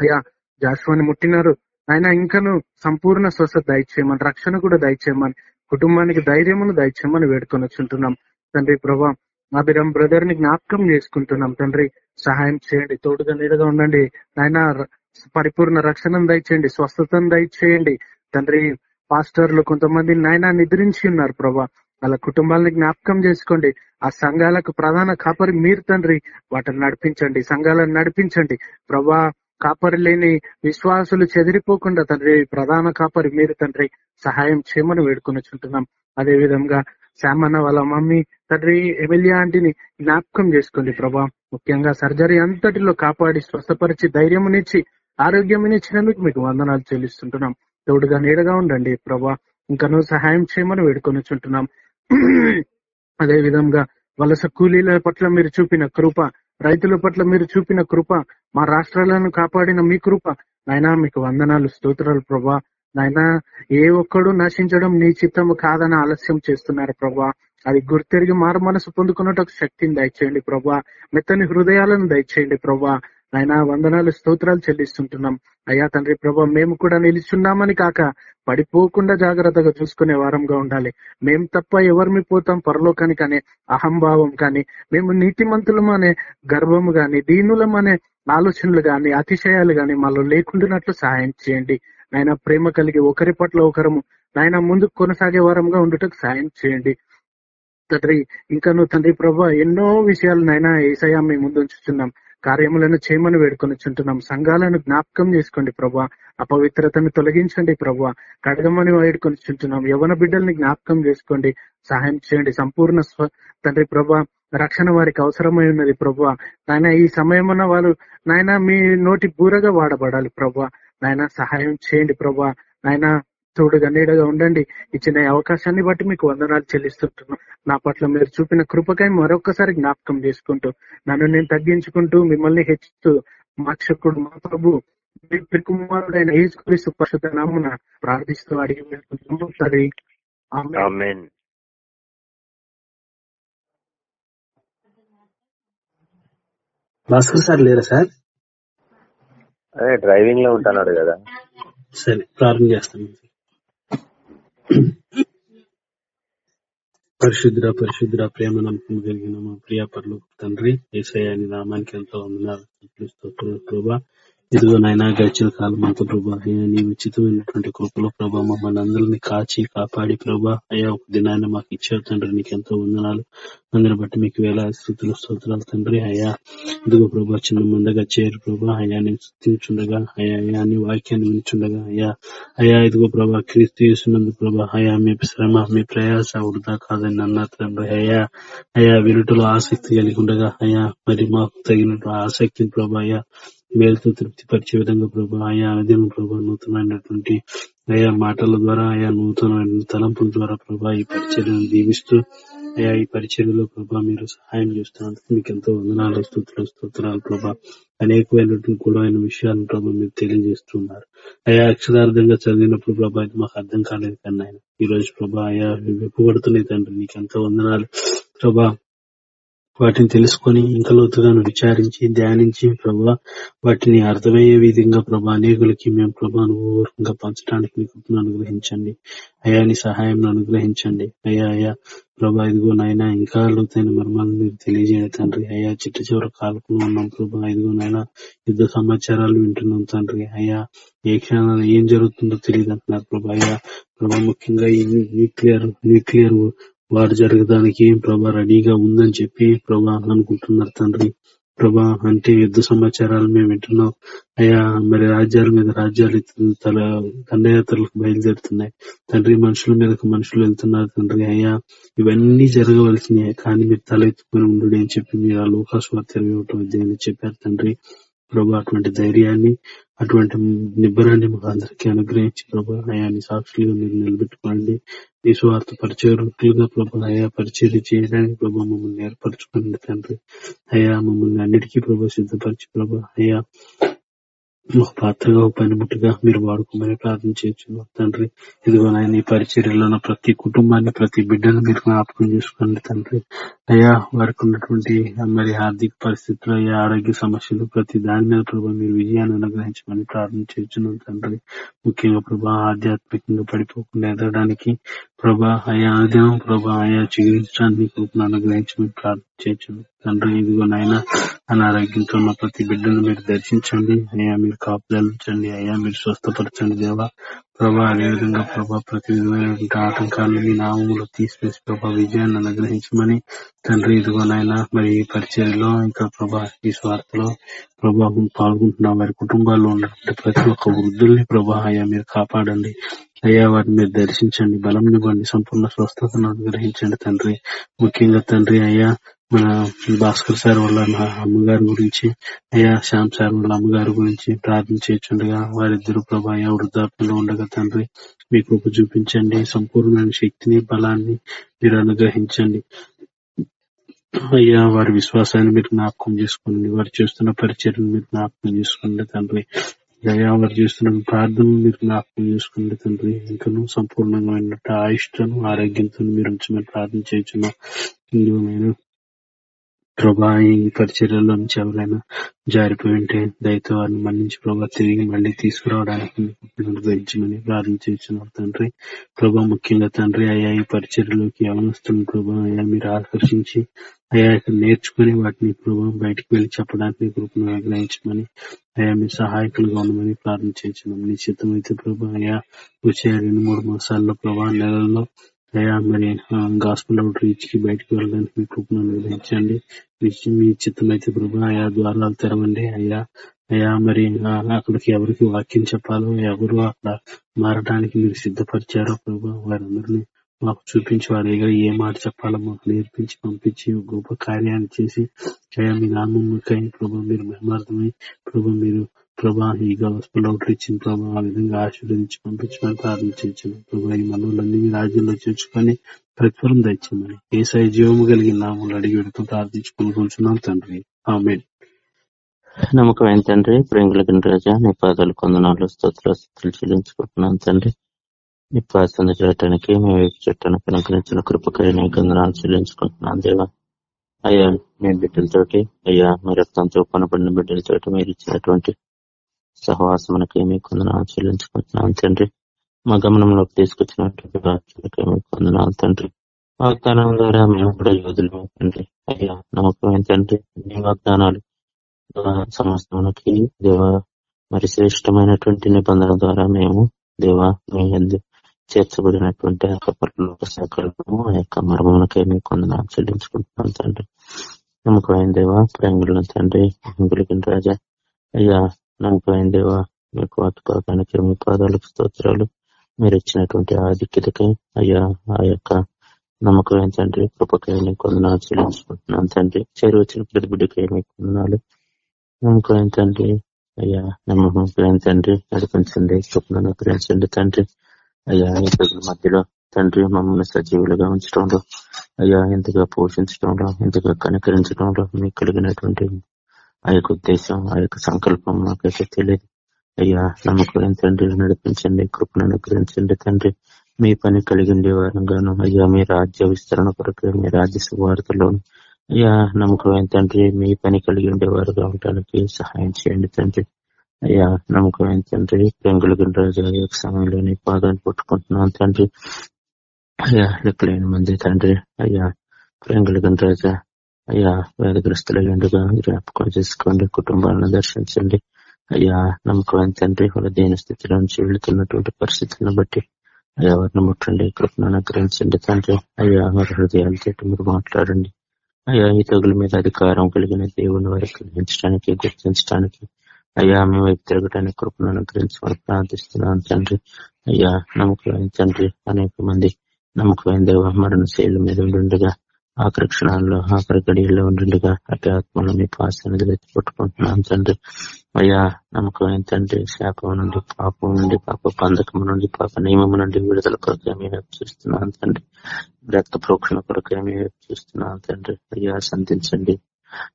అయ్యా జాస్వాని ముట్టినారు. ఆయన ఇంకను సంపూర్ణ స్వస్థత దయచేయమని రక్షణ కూడా దయచేయమని కుటుంబానికి ధైర్యమును దయచేయమని వేడుకొని వచ్చుంటున్నాం. తండ్రి ప్రభా అభిరామ్ బ్రదర్ని జ్ఞాపకం చేసుకుంటున్నాం. తండ్రి సహాయం చేయండి. తోడుగా నీడగా ఉండండి. ఆయన పరిపూర్ణ రక్షణను దయచేయండి. స్వస్థతను దయచేయండి. తండ్రి పాస్టర్లు కొంతమంది నాయన నిద్రించి ఉన్నారు ప్రభా. వాళ్ళ కుటుంబాలని జ్ఞాపకం చేసుకోండి. ఆ సంఘాలకు ప్రధాన కాపరి మీరు తండ్రి. వాటిని నడిపించండి. సంఘాలను నడిపించండి. ప్రభా కాపరి లేని విశ్వాసులు చెదిరిపోకుండా తండ్రి ప్రధాన కాపరి మీరు తండ్రి. సహాయం చేయమని వేడుకొని చుంటున్నాం అదే విధంగా శామన్న వాళ్ళ మమ్మీ తండ్రి ఎమ్మెల్యే ఆంటీని జ్ఞాపకం చేసుకోండి ప్రభా. ముఖ్యంగా సర్జరీ అంతటిలో కాపాడి స్వస్థపరిచి ధైర్యమునిచ్చి ఆరోగ్యమునిచ్చినందుకు మీకు వందనాలు చెల్లిస్తుంటున్నాం. తోడుగా నీడగా ఉండండి. ప్రభా ఇంకనూ సహాయం చేయమని వేడుకొనిచుంటున్నాం. అదే విధంగా వలస కూలీల పట్ల మీరు చూపిన కృప రైతుల పట్ల మీరు చూపిన కృప మా రాష్ట్రాలను కాపాడిన మీ కృప. నాయనా మీకు వందనాలు స్తోత్రాలు ప్రభా. నాయనా ఏ ఒక్కడు నశించడం నీ చిత్తము కాదని ఆలస్యం చేస్తున్నారు ప్రభా. అది గుర్తెరిగి మారు మనసు పొందుకున్నట్టు శక్తిని దయచేయండి ప్రభా. మెత్తని హృదయాలను దయచేయండి ప్రభా. ఆయన వందనాలు స్తోత్రాలు చెల్లిస్తుంటున్నాం. అయ్యా తండ్రి ప్రభా మేము కూడా నిలుచున్నామని కాక పడిపోకుండా జాగ్రత్తగా చూసుకునే వారంగా ఉండాలి. మేం తప్ప ఎవరిమి పోతాం పరలోకానికి అనే అహంభావం కానీ మేము నీతిమంతులం అనే గర్వము గాని దీనులం అనే ఆలోచనలు గాని అతిశయాలు గాని మాలో లేకుండానట్లు సహాయం చేయండి. ఆయన ప్రేమ కలిగి ఒకరి పట్ల ఒకరము నాయన ముందుకు కొనసాగే వారంగా ఉండుటకు సాయం చేయండి. తండ్రి ఇంకా నువ్వు తండ్రి ప్రభా ఎన్నో విషయాలు నాయన ఏసయా మేము ముందు ఉంచుతున్నాం కార్యములను చేయమని వేడుకొని చుంటున్నాం. సంఘాలను జ్ఞాపకం చేసుకోండి ప్రభా. అపవిత్రతను తొలగించండి ప్రభా. కడగమని వేడుకొని చుంటున్నాం. యవన బిడ్డల్ని జ్ఞాపకం చేసుకోండి. సహాయం చేయండి. సంపూర్ణ స్వ తండ్రి ప్రభా రక్షణ వారికి అవసరమై ఉన్నది ప్రభా. నాయన ఈ సమయమున వారు నాయన మీ నోటి బూరగా వాడబడాలి ప్రభా. నాయన సహాయం చేయండి ప్రభా. నాయన తోడుగా నీడగా ఉండండి. ఇచ్చిన అవకాశాన్ని బట్టి మీకు వందనాలు చెల్లిస్తుంటున్నాం. నా పట్ల మీరు చూపిన కృపకై మరొకసారి జ్ఞాపకం చేసుకుంటూ నన్ను నేను తగ్గించుకుంటూ మిమ్మల్ని హెచ్చిస్తూ మాక్షకుడు మా ప్రభు మీ కుమారుడైన యేసుక్రీస్తు పరిశుద్ధ నామున ప్రార్థిస్తూ అడిగి తండ్రి. ఆమెన్. భాస్కర్ సార్ లేరా సార్? అదే డ్రైవింగ్లో ఉంటున్నాడు కదా. సరే ప్రారంభం చేస్తాను. పరిశుద్ర పరిశుద్ర ప్రేమ నమ్మకం కలిగిన మా ప్రియ పర్లు తండ్రి ఏసయ్య అని నామానికి ఎంతో వందనాలు ప్రభా. ఇదిగో నాయన గడిచిన కాలం అంతా ప్రభా అయ్యా నీ ఉచితమైనటువంటి కృపలో ప్రభా మమ్మల్ని అందరినీ కాచి కాపాడి ప్రభా అయ్యా ఒక దినాన్ని మాకు ఇచ్చారు తండ్రి నీకు ఎంతో వందనాలు. అందరిని బట్టి మీకు వేల స్థుతులు స్తోత్రాలు తండ్రి అయ్యా. ఇదిగో ప్రభా చిన్న ముందగా చేరు ప్రభా అయ్యా నేను స్థుతించుండగా అయ్యా అయ్యా నీ వాక్యాన్ని వినిచుండగా అయ్యా. అయ్యా ఇదిగో ప్రభా క్రీస్తు చేసినందు ప్రభా అయ్యా మీ శ్రమ మీ ప్రయాస వృధా కాదని అన్నారు తండ్రి అయ్యా. అయ్యా వినుటలో ఆసక్తి కలిగి ఉండగా అయ్యా మరి మాకు తగినట్టు ఆసక్తిని ప్రభా అయ్యా మేలుతో తృప్తి పరిచే విధంగా ప్రభు ఆయా అనుదినం ప్రభా నూతనమైనటువంటి అయా మాటల ద్వారా ఆయా నూతనమైన తలంపుల ద్వారా ప్రభా ఈ పరిచర్యను దీవిస్తూ అయా ఈ పరిచర్యలో ప్రభా మీరు సహాయం చేస్తున్నందుకు మీకు ఎంతో వందనాలు స్థుతులు స్తోత్రాలు ప్రభా. అనేకమైనటువంటి గొడవైన విషయాలను ప్రభా మీరు తెలియజేస్తున్నారు. అయా అక్షరార్థంగా చదివినప్పుడు ప్రభా ఇది మాకు అర్థం కాలేదు కానీ ఆయన ఈ రోజు ప్రభా అయా విప్పబడుతున్నాయి తండ్రి నీకు ఎంతో వందనాలు. ప్రభా వాటిని తెలుసుకొని ఇంకా లోతుగా విచారించి ధ్యానించి ప్రభా వాటిని అర్థమయ్యే విధంగా ప్రభా అనేకులకి మేము ప్రభాను అనుభవంగా పంచడానికి అనుగ్రహించండి. అయాని సహాయం అనుగ్రహించండి. అయ్యా అయ్యా ప్రభా ఇదిగో నాయన ఇంకా లోతైన మర్మాలను మీరు తెలియజేయండి తండ్రి. అయ్యా చిట్ట చివరి కాలకులు ఉన్నాం ప్రభా. ఇదిగో నాయన యుద్ధ సమాచారాలు వింటున్నాం తండ్రి. అయ్యా ఏ క్షణాలు ఏం జరుగుతుందో తెలియదు అంటున్నారు ప్రభా. అయ్యా ప్రభా ముఖ్యంగా ఈ న్యూక్లియర్ న్యూక్లియర్ వారు జరగడానికి ప్రభా రెడీగా ఉందని చెప్పి ప్రభా అనుకుంటున్నారు తండ్రి. ప్రభా అంటే యుద్ధ సమాచారాలు మేము వింటున్నాం. అయ్యా మరి రాజ్యాల మీద రాజ్యాలు తల దండయాత్రలకు బయలుదేరుతున్నాయి. తండ్రి మనుషుల మీదకు మనుషులు వెళ్తున్నారు తండ్రి. అయ్యా ఇవన్నీ జరగవలసినాయి కానీ మీరు తల ఎత్తుకుని ఉండు అని చెప్పి మీరు ఆ లోకాస్వార్థ్యం చెప్పారు తండ్రి. ప్రభా అటువంటి ధైర్యాన్ని అటువంటి నిబ్బరాన్ని మాకు అందరికీ అనుగ్రహించి ప్రభా అయాన్ని సాక్షులుగా మీరు నిలబెట్టుకోండి. నీ స్వార్థ పరిచయగా ప్రభు అయా పరిచయం చేయడానికి ప్రభు మమ్మల్ని ఏర్పరచుకోండి తండ్రి. అయా మమ్మల్ని అన్నిటికీ ప్రభు సిద్ధపరిచి ప్రభు. అయా ఒక పాత్రగా ఒక పనిముట్టుగా మీరు వాడుకోమని ప్రార్థన చేయొచ్చు తండ్రి ఇదిగో నాయన ఈ పరిచర్యలో ఉన్న ప్రతి కుటుంబాన్ని ప్రతి బిడ్డను మీరు జ్ఞాపకం చేసుకోండి తండ్రి. అయ్యా వారికి ఉన్నటువంటి మరి ఆర్థిక పరిస్థితులు అయ్యా ఆరోగ్య సమస్యలు ప్రతి దాని మీద ప్రభావ మీరు విజయాన్ని అనుగ్రహించమని ప్రార్థన చేస్తున్నాం తండ్రి. ముఖ్యంగా ప్రభా ఆధ్యాత్మికంగా పడిపోకుండా ఎదగడానికి ప్రభా అయా ఆదాయం ప్రభా అయా చికిత్సడానికి అనుగ్రహించమని ప్రార్థన చేయొచ్చు తండ్రి. ఇదిగో నాయన అనారోగ్యంతో ఉన్న ప్రతి బిడ్డను మీరు దర్శించండి. అయ్యా మీరు కాపుదలించండి. అయ్యా మీరు స్వస్థపరచండి. దేవా ప్రభా అదేవిధంగా ప్రభా ప్రతి విధమైనటువంటి ఆటంకాలను మీ నామములో తీసివేసి ప్రభా విజయాన్ని అనుగ్రహించమని తండ్రి ఇదిగోనైనా మరి ఈ పరిచర్లో ఇంకా ప్రభా ఈ స్వార్థలో ప్రభా పాల్గొంటున్న. వారి కుటుంబాల్లో ఉన్నటువంటి ప్రతి ఒక్క వృద్ధుల్ని ప్రభా అయ్యా మీరు కాపాడండి. అయ్యా వారిని మీరు దర్శించండి. బలం ఇవ్వండి సంపూర్ణ స్వస్థతను అనుగ్రహించండి తండ్రి. ముఖ్యంగా తండ్రి అయ్యా మన భాస్కర్ సార్ వాళ్ళ అమ్మగారి గురించి అయ్యా శ్యామ్ సార్ వాళ్ళ అమ్మగారి గురించి ప్రార్థన చేయొచ్చుండగా వారిద్దరు ప్రభా వృద్ధాప్యంలో ఉండగా తండ్రి మీ కృప చూపించండి సంపూర్ణమైన శక్తిని బలాన్ని మీరు అనుగ్రహించండి. అయ్యా వారి విశ్వాసాన్ని మీరు జ్ఞాపకం చేసుకోండి వారు చేస్తున్న పరిచయం మీరు జ్ఞాపకం చేసుకోండి తండ్రి. అయ్యా వారు చేస్తున్న ప్రార్థన మీరు జ్ఞాపకం చేసుకోండి తండ్రి. ఇంకను సంపూర్ణంగా ఆయుష్ను ఆరోగ్యంతో మీరు ఉంచమని ప్రార్థన చేస్తున్నాం. నేను ప్రభా ఈ పరిచర్యలో నుంచి ఎవరైనా జారిపోయి ఉంటే దయతో వారిని మన్నించి ప్రభా తిరిగి మళ్ళీ తీసుకురావడానికి అనుగ్రహించమని ప్రార్థించున్నాం తండ్రి. ప్రభా ముఖ్యంగా తండ్రి అయ్యా ఈ పరిచర్యలోకి యవనస్తున్న ప్రభా? అయ్యా మీరు ఆకర్షించి అయ్యా ఇక్కడ నేర్చుకుని వాటిని ప్రభా బయటకు వెళ్ళి చెప్పడానికి కృపను ఆగ్రహించమని అయ్యా మీ సహాయకులుగా ఉండమని ప్రార్థించున్నాం నిశ్చితమైతే అయితే ప్రభా అయ్యా వచ్చే రెండు మూడు మాసాల్లో ప్రభా నెలల్లో అయ్యా మరి గాస్పుల్ అవుట్ రీచ్కి బయటకు వెళ్ళడానికి మీ కృపను అనుగ్రహించండి. మీ- చిత్తం అయితే ప్రభు అయా ద్వారాలు తెరవండి అయ్యా. అయ్యా మరి అక్కడికి ఎవరికి వాక్యం చెప్పాలో ఎవరు అక్కడ మారడానికి మీరు సిద్ధపరిచారో ప్రభు వారందరినీ మాకు చూపించి వారి దగ్గర ఏ మాట చెప్పాలో మాకు నేర్పించి పంపించి గొప్ప కార్యాన్ని చేసి అయ్యా మీ నామకై ప్రభు మీరు మహిమార్థమై ప్రభు మీరు ప్రభా ఈ గాస్పుల్ అవుట్ ఇచ్చిన ప్రభా ఆ విధంగా ఆశీర్వదించి పంపించమని ప్రార్థించాను ప్రభా ఈ మనవులన్నీ మీ రాజ్యంలో చేర్చుకొని ప్రతిఫలం తెచ్చామని ఏ సై జీవము కలిగిన నామూలు అడిగి పెడుతూ ప్రార్థించుకుని కొంచున్నాం తండ్రి. ఆమె నమ్మకం ఏంటండ్రి ప్రేంగులకి రాజా నీ పాదాలు కొందనాలు స్తోత్రాలు చెల్లించుకుంటున్నాను తండ్రి. నీ ప్రార్థన చేయటానికి మీ వైపు చుట్టానికి అనుగ్రహించిన కృపకై నీ కొందనాలు చెల్లించుకుంటున్నాను దేవా. అయ్యా మీ బిడ్డలతోటి అయ్యా మీ రక్తంతో కొనబడిన బిడ్డలతోటి మీరు ఇచ్చినటువంటి సహవాసమునకి మీ కొందనాలు చెల్లించుకుంటున్నాను తండ్రి. మా గమనంలోకి తీసుకొచ్చినటువంటి వాక్యాలకి కొందనాలు తండ్రి. వాగ్దానం ద్వారా మేము కూడా యోధులు తండ్రి. అయ్యా నమ్మకం ఏంటంటే నీ వాగ్దానాలు సమస్తమునకి దేవ మరి శ్రేష్టమైనటువంటి నిబంధన ద్వారా మేము దేవ మీ చేర్చబడినటువంటి ఆ యొక్క పరలోక సంకల్పము ఆ యొక్క మర్మమునకై మీకు కొందనాలు చెల్లించుకుంటున్నాం తండ్రి. నమ్మకమైన దేవ ప్రేంగుల తండ్రి అంగులకి రాజా. అయ్యా నమ్మకమైన దేవ మీకు అతుపాకానికి మీ పాదాలకు స్తోత్రాలు మీరు ఇచ్చినటువంటి ఆధిక్యతకై అయ్యా ఆ యొక్క నమ్మకమైన తండ్రి కృపకై నీకు కొందనాలు చెల్లించుకుంటున్నాను తండ్రి. చేరు వచ్చిన ప్రతి బిడ్డకై మీకు కొందనాలు. నమ్మకమైన తండ్రి అయ్యా నమ్మకం తండ్రి నడిపించండి స్వప్నాన్ని అనుగ్రహించండి తండ్రి. అయ్యా ఈ ప్రజల మధ్యలో తండ్రి మమ్మల్ని సజీవులుగా ఉంచడంలో అయ్యా ఎంతగా పోషించడంలో ఎంతగా కనికరించడంలో మీకు కలిగినటువంటి ఆ యొక్క ఉద్దేశం ఆ యొక్క సంకల్పం మాకైతే తెలియదు. అయ్యా నమ్మకం తండ్రి నడిపించండి కృపను అనుగ్రహించండి తండ్రి. మీ పని కలిగిండే వారంగాను అయ్యా మీ రాజ్య విస్తరణ కొరకు మీ రాజ్య సువార్తలో అయ్యా నమ్మకమైన తండ్రి మీ పని కలిగి ఉండేవారుగా ఉండడానికి సహాయం చేయండి తండ్రి. అయ్యా నమ్మకమైన తండ్రి పెంగులు రాజు యొక్క సమయంలోని పాదాన్ని పుట్టుకుంటున్నాను తండ్రి. అయ్యా లెక్కలేని మంది తండ్రి. అయ్యా ప్రేంగులు రాజా అయ్యా వ్యాధిగ్రస్తుల ఎండుగా జ్ఞాపకం చేసుకోండి? కుటుంబాలను దర్శించండి. అయ్యా నమ్మకం తండ్రి వాళ్ళ దేని స్థితిలో నుంచి వెళుతున్నటువంటి పరిస్థితులను బట్టి అయ్యా వారిని ముట్టండి కృపను అనుగ్రహించండి తండ్రి. అయ్యా వారి హృదయాలతో మీరు మాట్లాడండి. అయ్యా ఈ తగుల మీద అధికారం కలిగిన దేవుని వారికి గ్రహించడానికి గుర్తించడానికి. అయ్యా మీ వైపు తిరగడానికి కృపను అనుగ్రహించమని ప్రార్థిస్తున్నాను తండ్రి. అయ్యా నమ్మకమైన తండ్రి అనేక మంది నమ్మకమైన దేవ మరణ శైలి మీద ఉండుండగా ఆఖరి క్షణాల్లో ఆఖరి గడియల్లో ఉండుగా అటు ఆత్మలో మీ పాసనది ఎత్తి తండ్రి. అయ్యా నమ్మకం తండ్రి శాపం నుండి పాపం నుండి పాప బంధకం నుండి పాప నియమం నుండి విడుదల కొరకే మేము చూస్తున్నాం తండ్రి. రక్త ప్రోక్షణ కొరకే మేము చూస్తున్నాం తండ్రి. అయ్యా సంధించండి.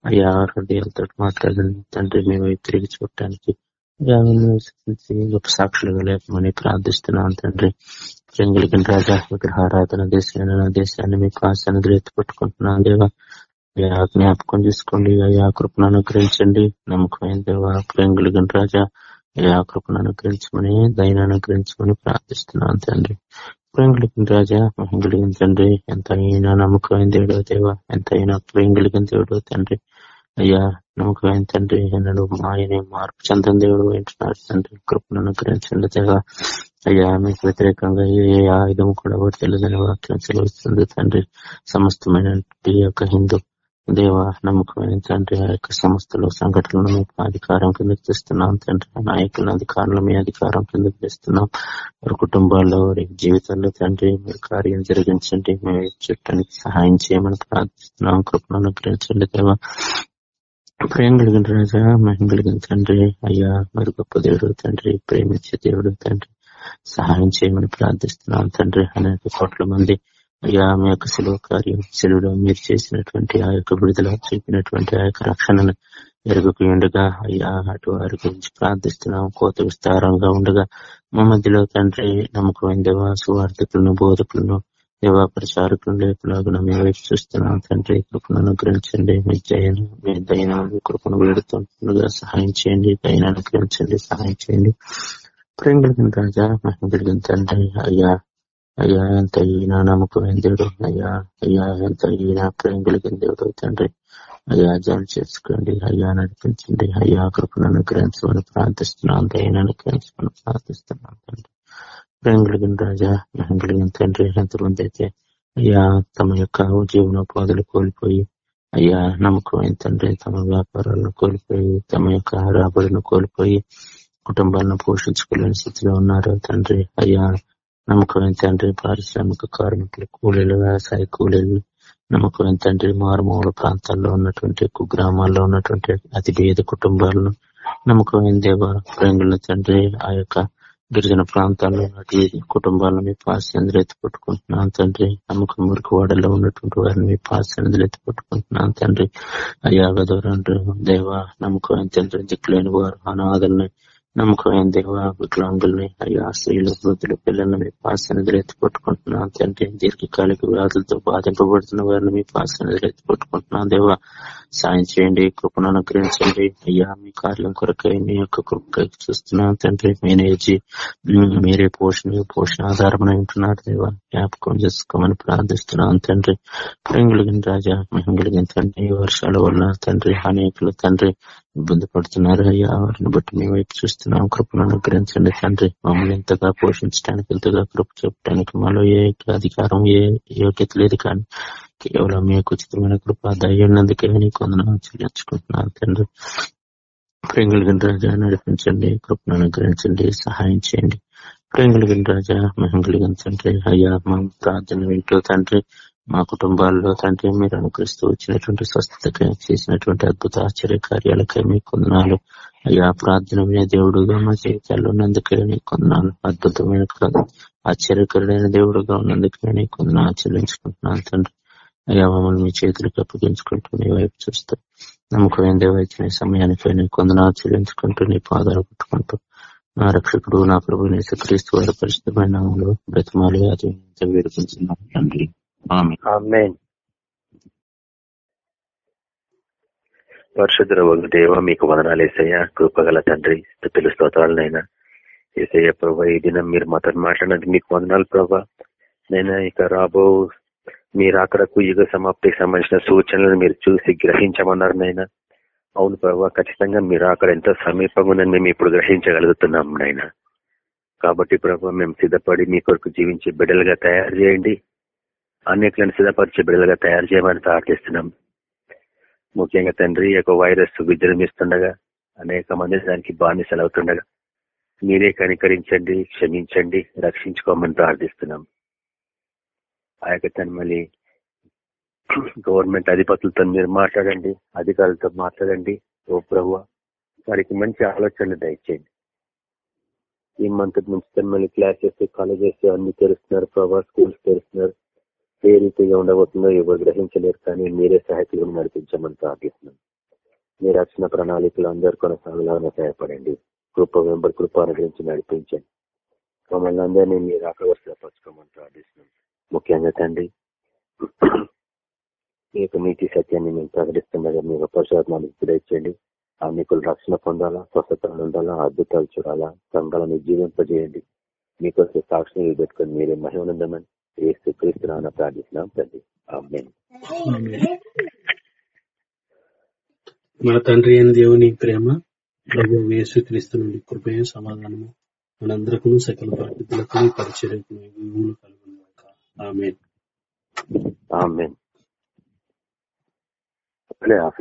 అయ్యా హృదయాలతో మాట్లాడండి తండ్రి. మేము తిరిగి చూడటానికి గొప్ప సాక్షులుగా లేకమని ప్రార్థిస్తున్నాను తండ్రి. చెంగులిగిన రాజా విగ్రహారాధన దేశాన్ని దేశాన్ని మీకు ఆసనదులు ఎత్తి దేవా. అయ్యా జ్ఞాపకం చేసుకోండి అయ్యా కృపను అనుగ్రహించండి. నమ్మకమైన దేవా ప్రేంగులిగిన రాజా అయ్యా కృపను అనుగ్రహించమని దయను అనుగ్రహించమని ప్రార్థిస్తున్నాను తండ్రి. ప్రేంగులిగిన రాజా మహింగులిగిన తండ్రి ఎంత అయినా నమ్మకమైన దేవుడో దేవా ఎంత అయినా ప్రేంగులిగిన దేవుడో తండ్రి. అయ్యా నమ్మకమైన తండ్రి ఎన్నడు మాయని మార్పు చెందని దేవుడు వింటున్నాడు తండ్రి. కృపను అనుగ్రహించండి దేవా. అయ్యా మీకు వ్యతిరేకంగా ఏ ఆయుధం కూడా తెలియదని వాక్యం సెలవుస్తుంది తండ్రి. సమస్తమైన యొక్క హిందూ దేవ నమ్మకమైన తండ్రి ఆ యొక్క సంస్థలో సంఘటనలు మీకు అధికారం కిందకి తెస్తున్నాం తండ్రి. నాయకుల అధికారులు మీ అధికారం కింద తెస్తున్నాం. వారి కుటుంబాల్లో వారి జీవితాల్లో తండ్రి మీరు కార్యం జరిగించండి. మేము చుట్టానికి సహాయం చేయమని ప్రార్థిస్తున్నాం. కృపను అనుగ్రహించండి దేవ. ప్రేమ కలిగిన రాజా మహిమ కలిగిన తండ్రి. అయ్యా మరి గొప్ప దేవుడు తండ్రి ప్రేమించే దేవుడు తండ్రి. సహాయం చేయమని ప్రార్థిస్తున్నాను తండ్రి. అనేక కోట్ల మంది అయ్యా మీ యొక్క సెలవు కార్యం సెలవులో మీరు చేసినటువంటి ఆ యొక్క విడుదల చూపినటువంటి ఆ యొక్క రక్షణను ఎరుగుకు ఉండగా అయ్యా. అటు వారి గురించి ప్రార్థిస్తున్నాం. కోత విస్తారంగా ఉండగా మా మధ్యలో తండ్రి నమ్మకమైన దేవా సువార్థకులను బోధకులను దేవా ప్రచారకులను లేకులాగా మీ వైపు చూస్తున్నాం. తండ్రి కృపను అనుగ్రహించండి. మీ జయను మీ దయన కృపను వేడుతుండగా సహాయం చేయండి దయను అనుగ్రహించండి సహాయం చేయండి. ప్రేమ కలిగిన రాజా మహిమ కలిగిన తండ్రి అయ్యా అయ్యా ఎంత ఈయన నమ్మకమైన దేవుడు? అయ్యా అయ్యా ఎంత ఈయన ప్రేమ కలిగిన దేవుడు తండ్రి. అయ్యా జాలు చేసుకోండి అయ్యా నడిపించండి. అయ్యా కృపను అనుగ్రహించమని ప్రార్థిస్తున్నాను దయను అనుగ్రహించమని ప్రార్థిస్తున్నాను తండ్రి. ప్రేమ కలిగిన రాజా మహిమ కలిగిన తండ్రి ఎంతమంది అయితే అయ్యా తమ యొక్క జీవనోపాధులు కోల్పోయి అయ్యా నమ్మకమైన తండ్రి? తమ వ్యాపారాలను కోల్పోయి తమ యొక్క రాబడిను కోల్పోయి కుటుంబాలను పోషించుకోలేని స్థితిలో ఉన్నారు. తండ్రి అయ్యా నమ్మకమైన తండ్రి పారిశ్రామిక కార్మికులు కూలీలు వ్యవసాయ కూలీలు నమ్మకమైన తండ్రి మారుమూల ప్రాంతాల్లో ఉన్నటువంటి కుగ్రామాల్లో ఉన్నటువంటి అతి పేద కుటుంబాలను నమ్మకమైన దేవ ప్రేంగుల తండ్రి ఆ యొక్క గిరిజన ప్రాంతాల్లో కుటుంబాలను మీ పాశ్చంద్రులు ఎత్తుపట్టుకుంటున్నాను తండ్రి. నమ్మకం మురికి వాడల్లో ఉన్నటువంటి వారిని మీ పాశ్చంద్రులు ఎత్తుపట్టుకుంటున్నాను తండ్రి. అయ్యా దేవ నమ్మకం తండ్రి దిక్కులేని వారు అనాథల్ని నమ్మకమైన దేవ వికలాంగుల్ని అయ్యా స్త్రీలు వృద్ధులు పిల్లల్ని మీ పాసనదులు ఎత్తిపట్టుకుంటున్నాను తండ్రి దీర్ఘకాలిక వ్యాధులతో బాధింపబడుతున్న వారిని మీ పాసనదులు ఎత్తిపట్టుకుంటున్నాను దేవ సాయం చేయండి కృపను అనుగ్రహించండి. అయ్యా మీ కార్యం కొరకై మీ యొక్క కృపకై చూస్తున్నాను తండ్రి. మేనేజీ మీరే పోషణ పోషణ ఆధారమని ఉంటున్నారు దేవ. జ్ఞాపకం చేసుకోమని ప్రార్థిస్తున్నాను తండ్రి. ప్రేమ కలిగిన రాజా మేము కలిగిన తండ్రి. వర్షాల వల్ల తండ్రి అనేకులు తండ్రి. ఇబ్బంది పడుతున్నారు అయ్యా. వారిని బట్టి మేము వైపు చూస్తున్నాం. కృపను అనుగ్రహించండి తండ్రి. మమ్మల్ని ఎంతగా పోషించడానికి ఎంతగా కృప చెప్పడానికి మాలో ఏ అధికారం ఏ యోగ్యత లేదు కానీ కేవలం మీ ఉచితమైన కృప దయ్యున్నందుకే నీకు వందనాలు చెల్లించుకుంటున్నాను తండ్రి. ప్రేంగులగిన రాజా నడిపించండి. కృపను అనుగ్రహించండి. సహాయం చేయండి. ప్రేంగులగిన రాజా మహిమ తండ్రి అయ్యా మా ప్రార్థన వింటూ తండ్రి. మా కుటుంబాల్లో తండ్రి మీరు అనుకరిస్తూ వచ్చినటువంటి స్వస్థతకై చేసినటువంటి అద్భుత ఆశ్చర్య కార్యాలకై మీ కొందనాలు అయ్యా ప్రార్థన దేవుడుగా మా జీవితాల్లో ఉన్నందుకే నీ కొందనాలు అద్భుతమైన ఆశ్చర్యకరుడైన దేవుడుగా ఉన్నందుకే నీ కొందనాలు చెల్లించుకుంటున్నాను తండ్రి. అయ్యా మమ్మల్ని మీ చేతులకు అప్పగించుకుంటూ నీ వైపు చూస్తూ నమ్మకమైన దేవైతే సమయానికి నీ కొందరు ఆచరించుకుంటూ నీ పాదాలు పుట్టుకుంటూ నా రక్షకుడు నా ప్రభు క్రీస్తు వారి పరిశుద్ధమైన నామంలో బ్రతమాలి. అది వేడుకుంటున్నాను తండ్రి పరిశుద్ధ ఒక దేవ మీకు వదనాలు వేసయ్య కృపగల తండ్రి స్థుతులు స్తోత్రాలనైనా ఏసయ్య ప్రభా ఈ దినం మీరు మాతో మాట్లాడినది మీకు వందనాలు ప్రభా. నేను ఇక రాబో మీరు అక్కడకు యుగ సమాప్తికి సంబంధించిన సూచనలను మీరు చూసి గ్రహించమన్నారు నైనా అవును ప్రభా ఖచ్చితంగా మీరు అక్కడ ఎంతో సమీపంగా ఉందని మేము ఇప్పుడు గ్రహించగలుగుతున్నాం నైనా కాబట్టి ప్రభా మేము సిద్ధపడి మీ కొరకు జీవించి బిడ్డలుగా తయారు చేయండి. అనేకలను సిద్ధపరిచే బిడ్డలుగా తయారు చేయమని ప్రార్థిస్తున్నాం. ముఖ్యంగా తండ్రి యొక్క వైరస్ విజృంభిస్తుండగా అనేక మంది దానికి బానిసలు అవుతుండగా మీరే కనికరించండి క్షమించండి రక్షించుకోమని ప్రార్థిస్తున్నాం. ఆ యొక్క తను మళ్ళీ గవర్నమెంట్ అధిపతులతో మీరు మాట్లాడండి అధికారులతో మాట్లాడండి. ఓ ప్రభు వారికి మంచి ఆలోచనలు దయచేయండి. ఈ మంత్ నుంచి మళ్ళీ క్లాసెస్ కాలేజెస్ అన్ని తెరుస్తున్నారు ప్రభా స్కూల్స్ తెరుస్తున్నారు. ఏ రీతిగా ఉండబోతుందో ఎవరు గ్రహించలేరు కానీ మీరే సహాయకులను నడిపించమని ప్రార్థిస్తున్నాం. మీ రక్షణ ప్రణాళికలు అందరు కొనసాగులాగా సహాయపడండి. కృప వెంబడి కృప అనుగ్రహించి నడిపించండి. మమ్మల్ని అందరినీ మీరు ఆకవర్షపరచుకోమని ప్రార్థిస్తున్నాం. ముఖ్యంగా తండ్రి మీ యొక్క నీతి సత్యాన్ని మేము ప్రకటిస్తుండగా మీ పరిశోధనాలు గ్రహించండి అనేకులు రక్షణ పొందాలా స్వస్థతలు ఉండాలా అద్భుతాలు చూడాలా సంఘాలను జీవింపజేయండి. మీకోసం సాక్షిని పెట్టుకొని మీరే మహిమనందమని ఏసు క్రీస్తున్నా ప్రార్థిస్తున్నాం తండ్రి మన తండ్రి అయిన దేవుని ప్రేమ ప్రభు యేసు క్రీస్తు నుండి కృపయ సమాధానము మనందరకు సకల పరిస్థితులకు పరిచర్యకు కలుగును ఆమె ఆఫీస్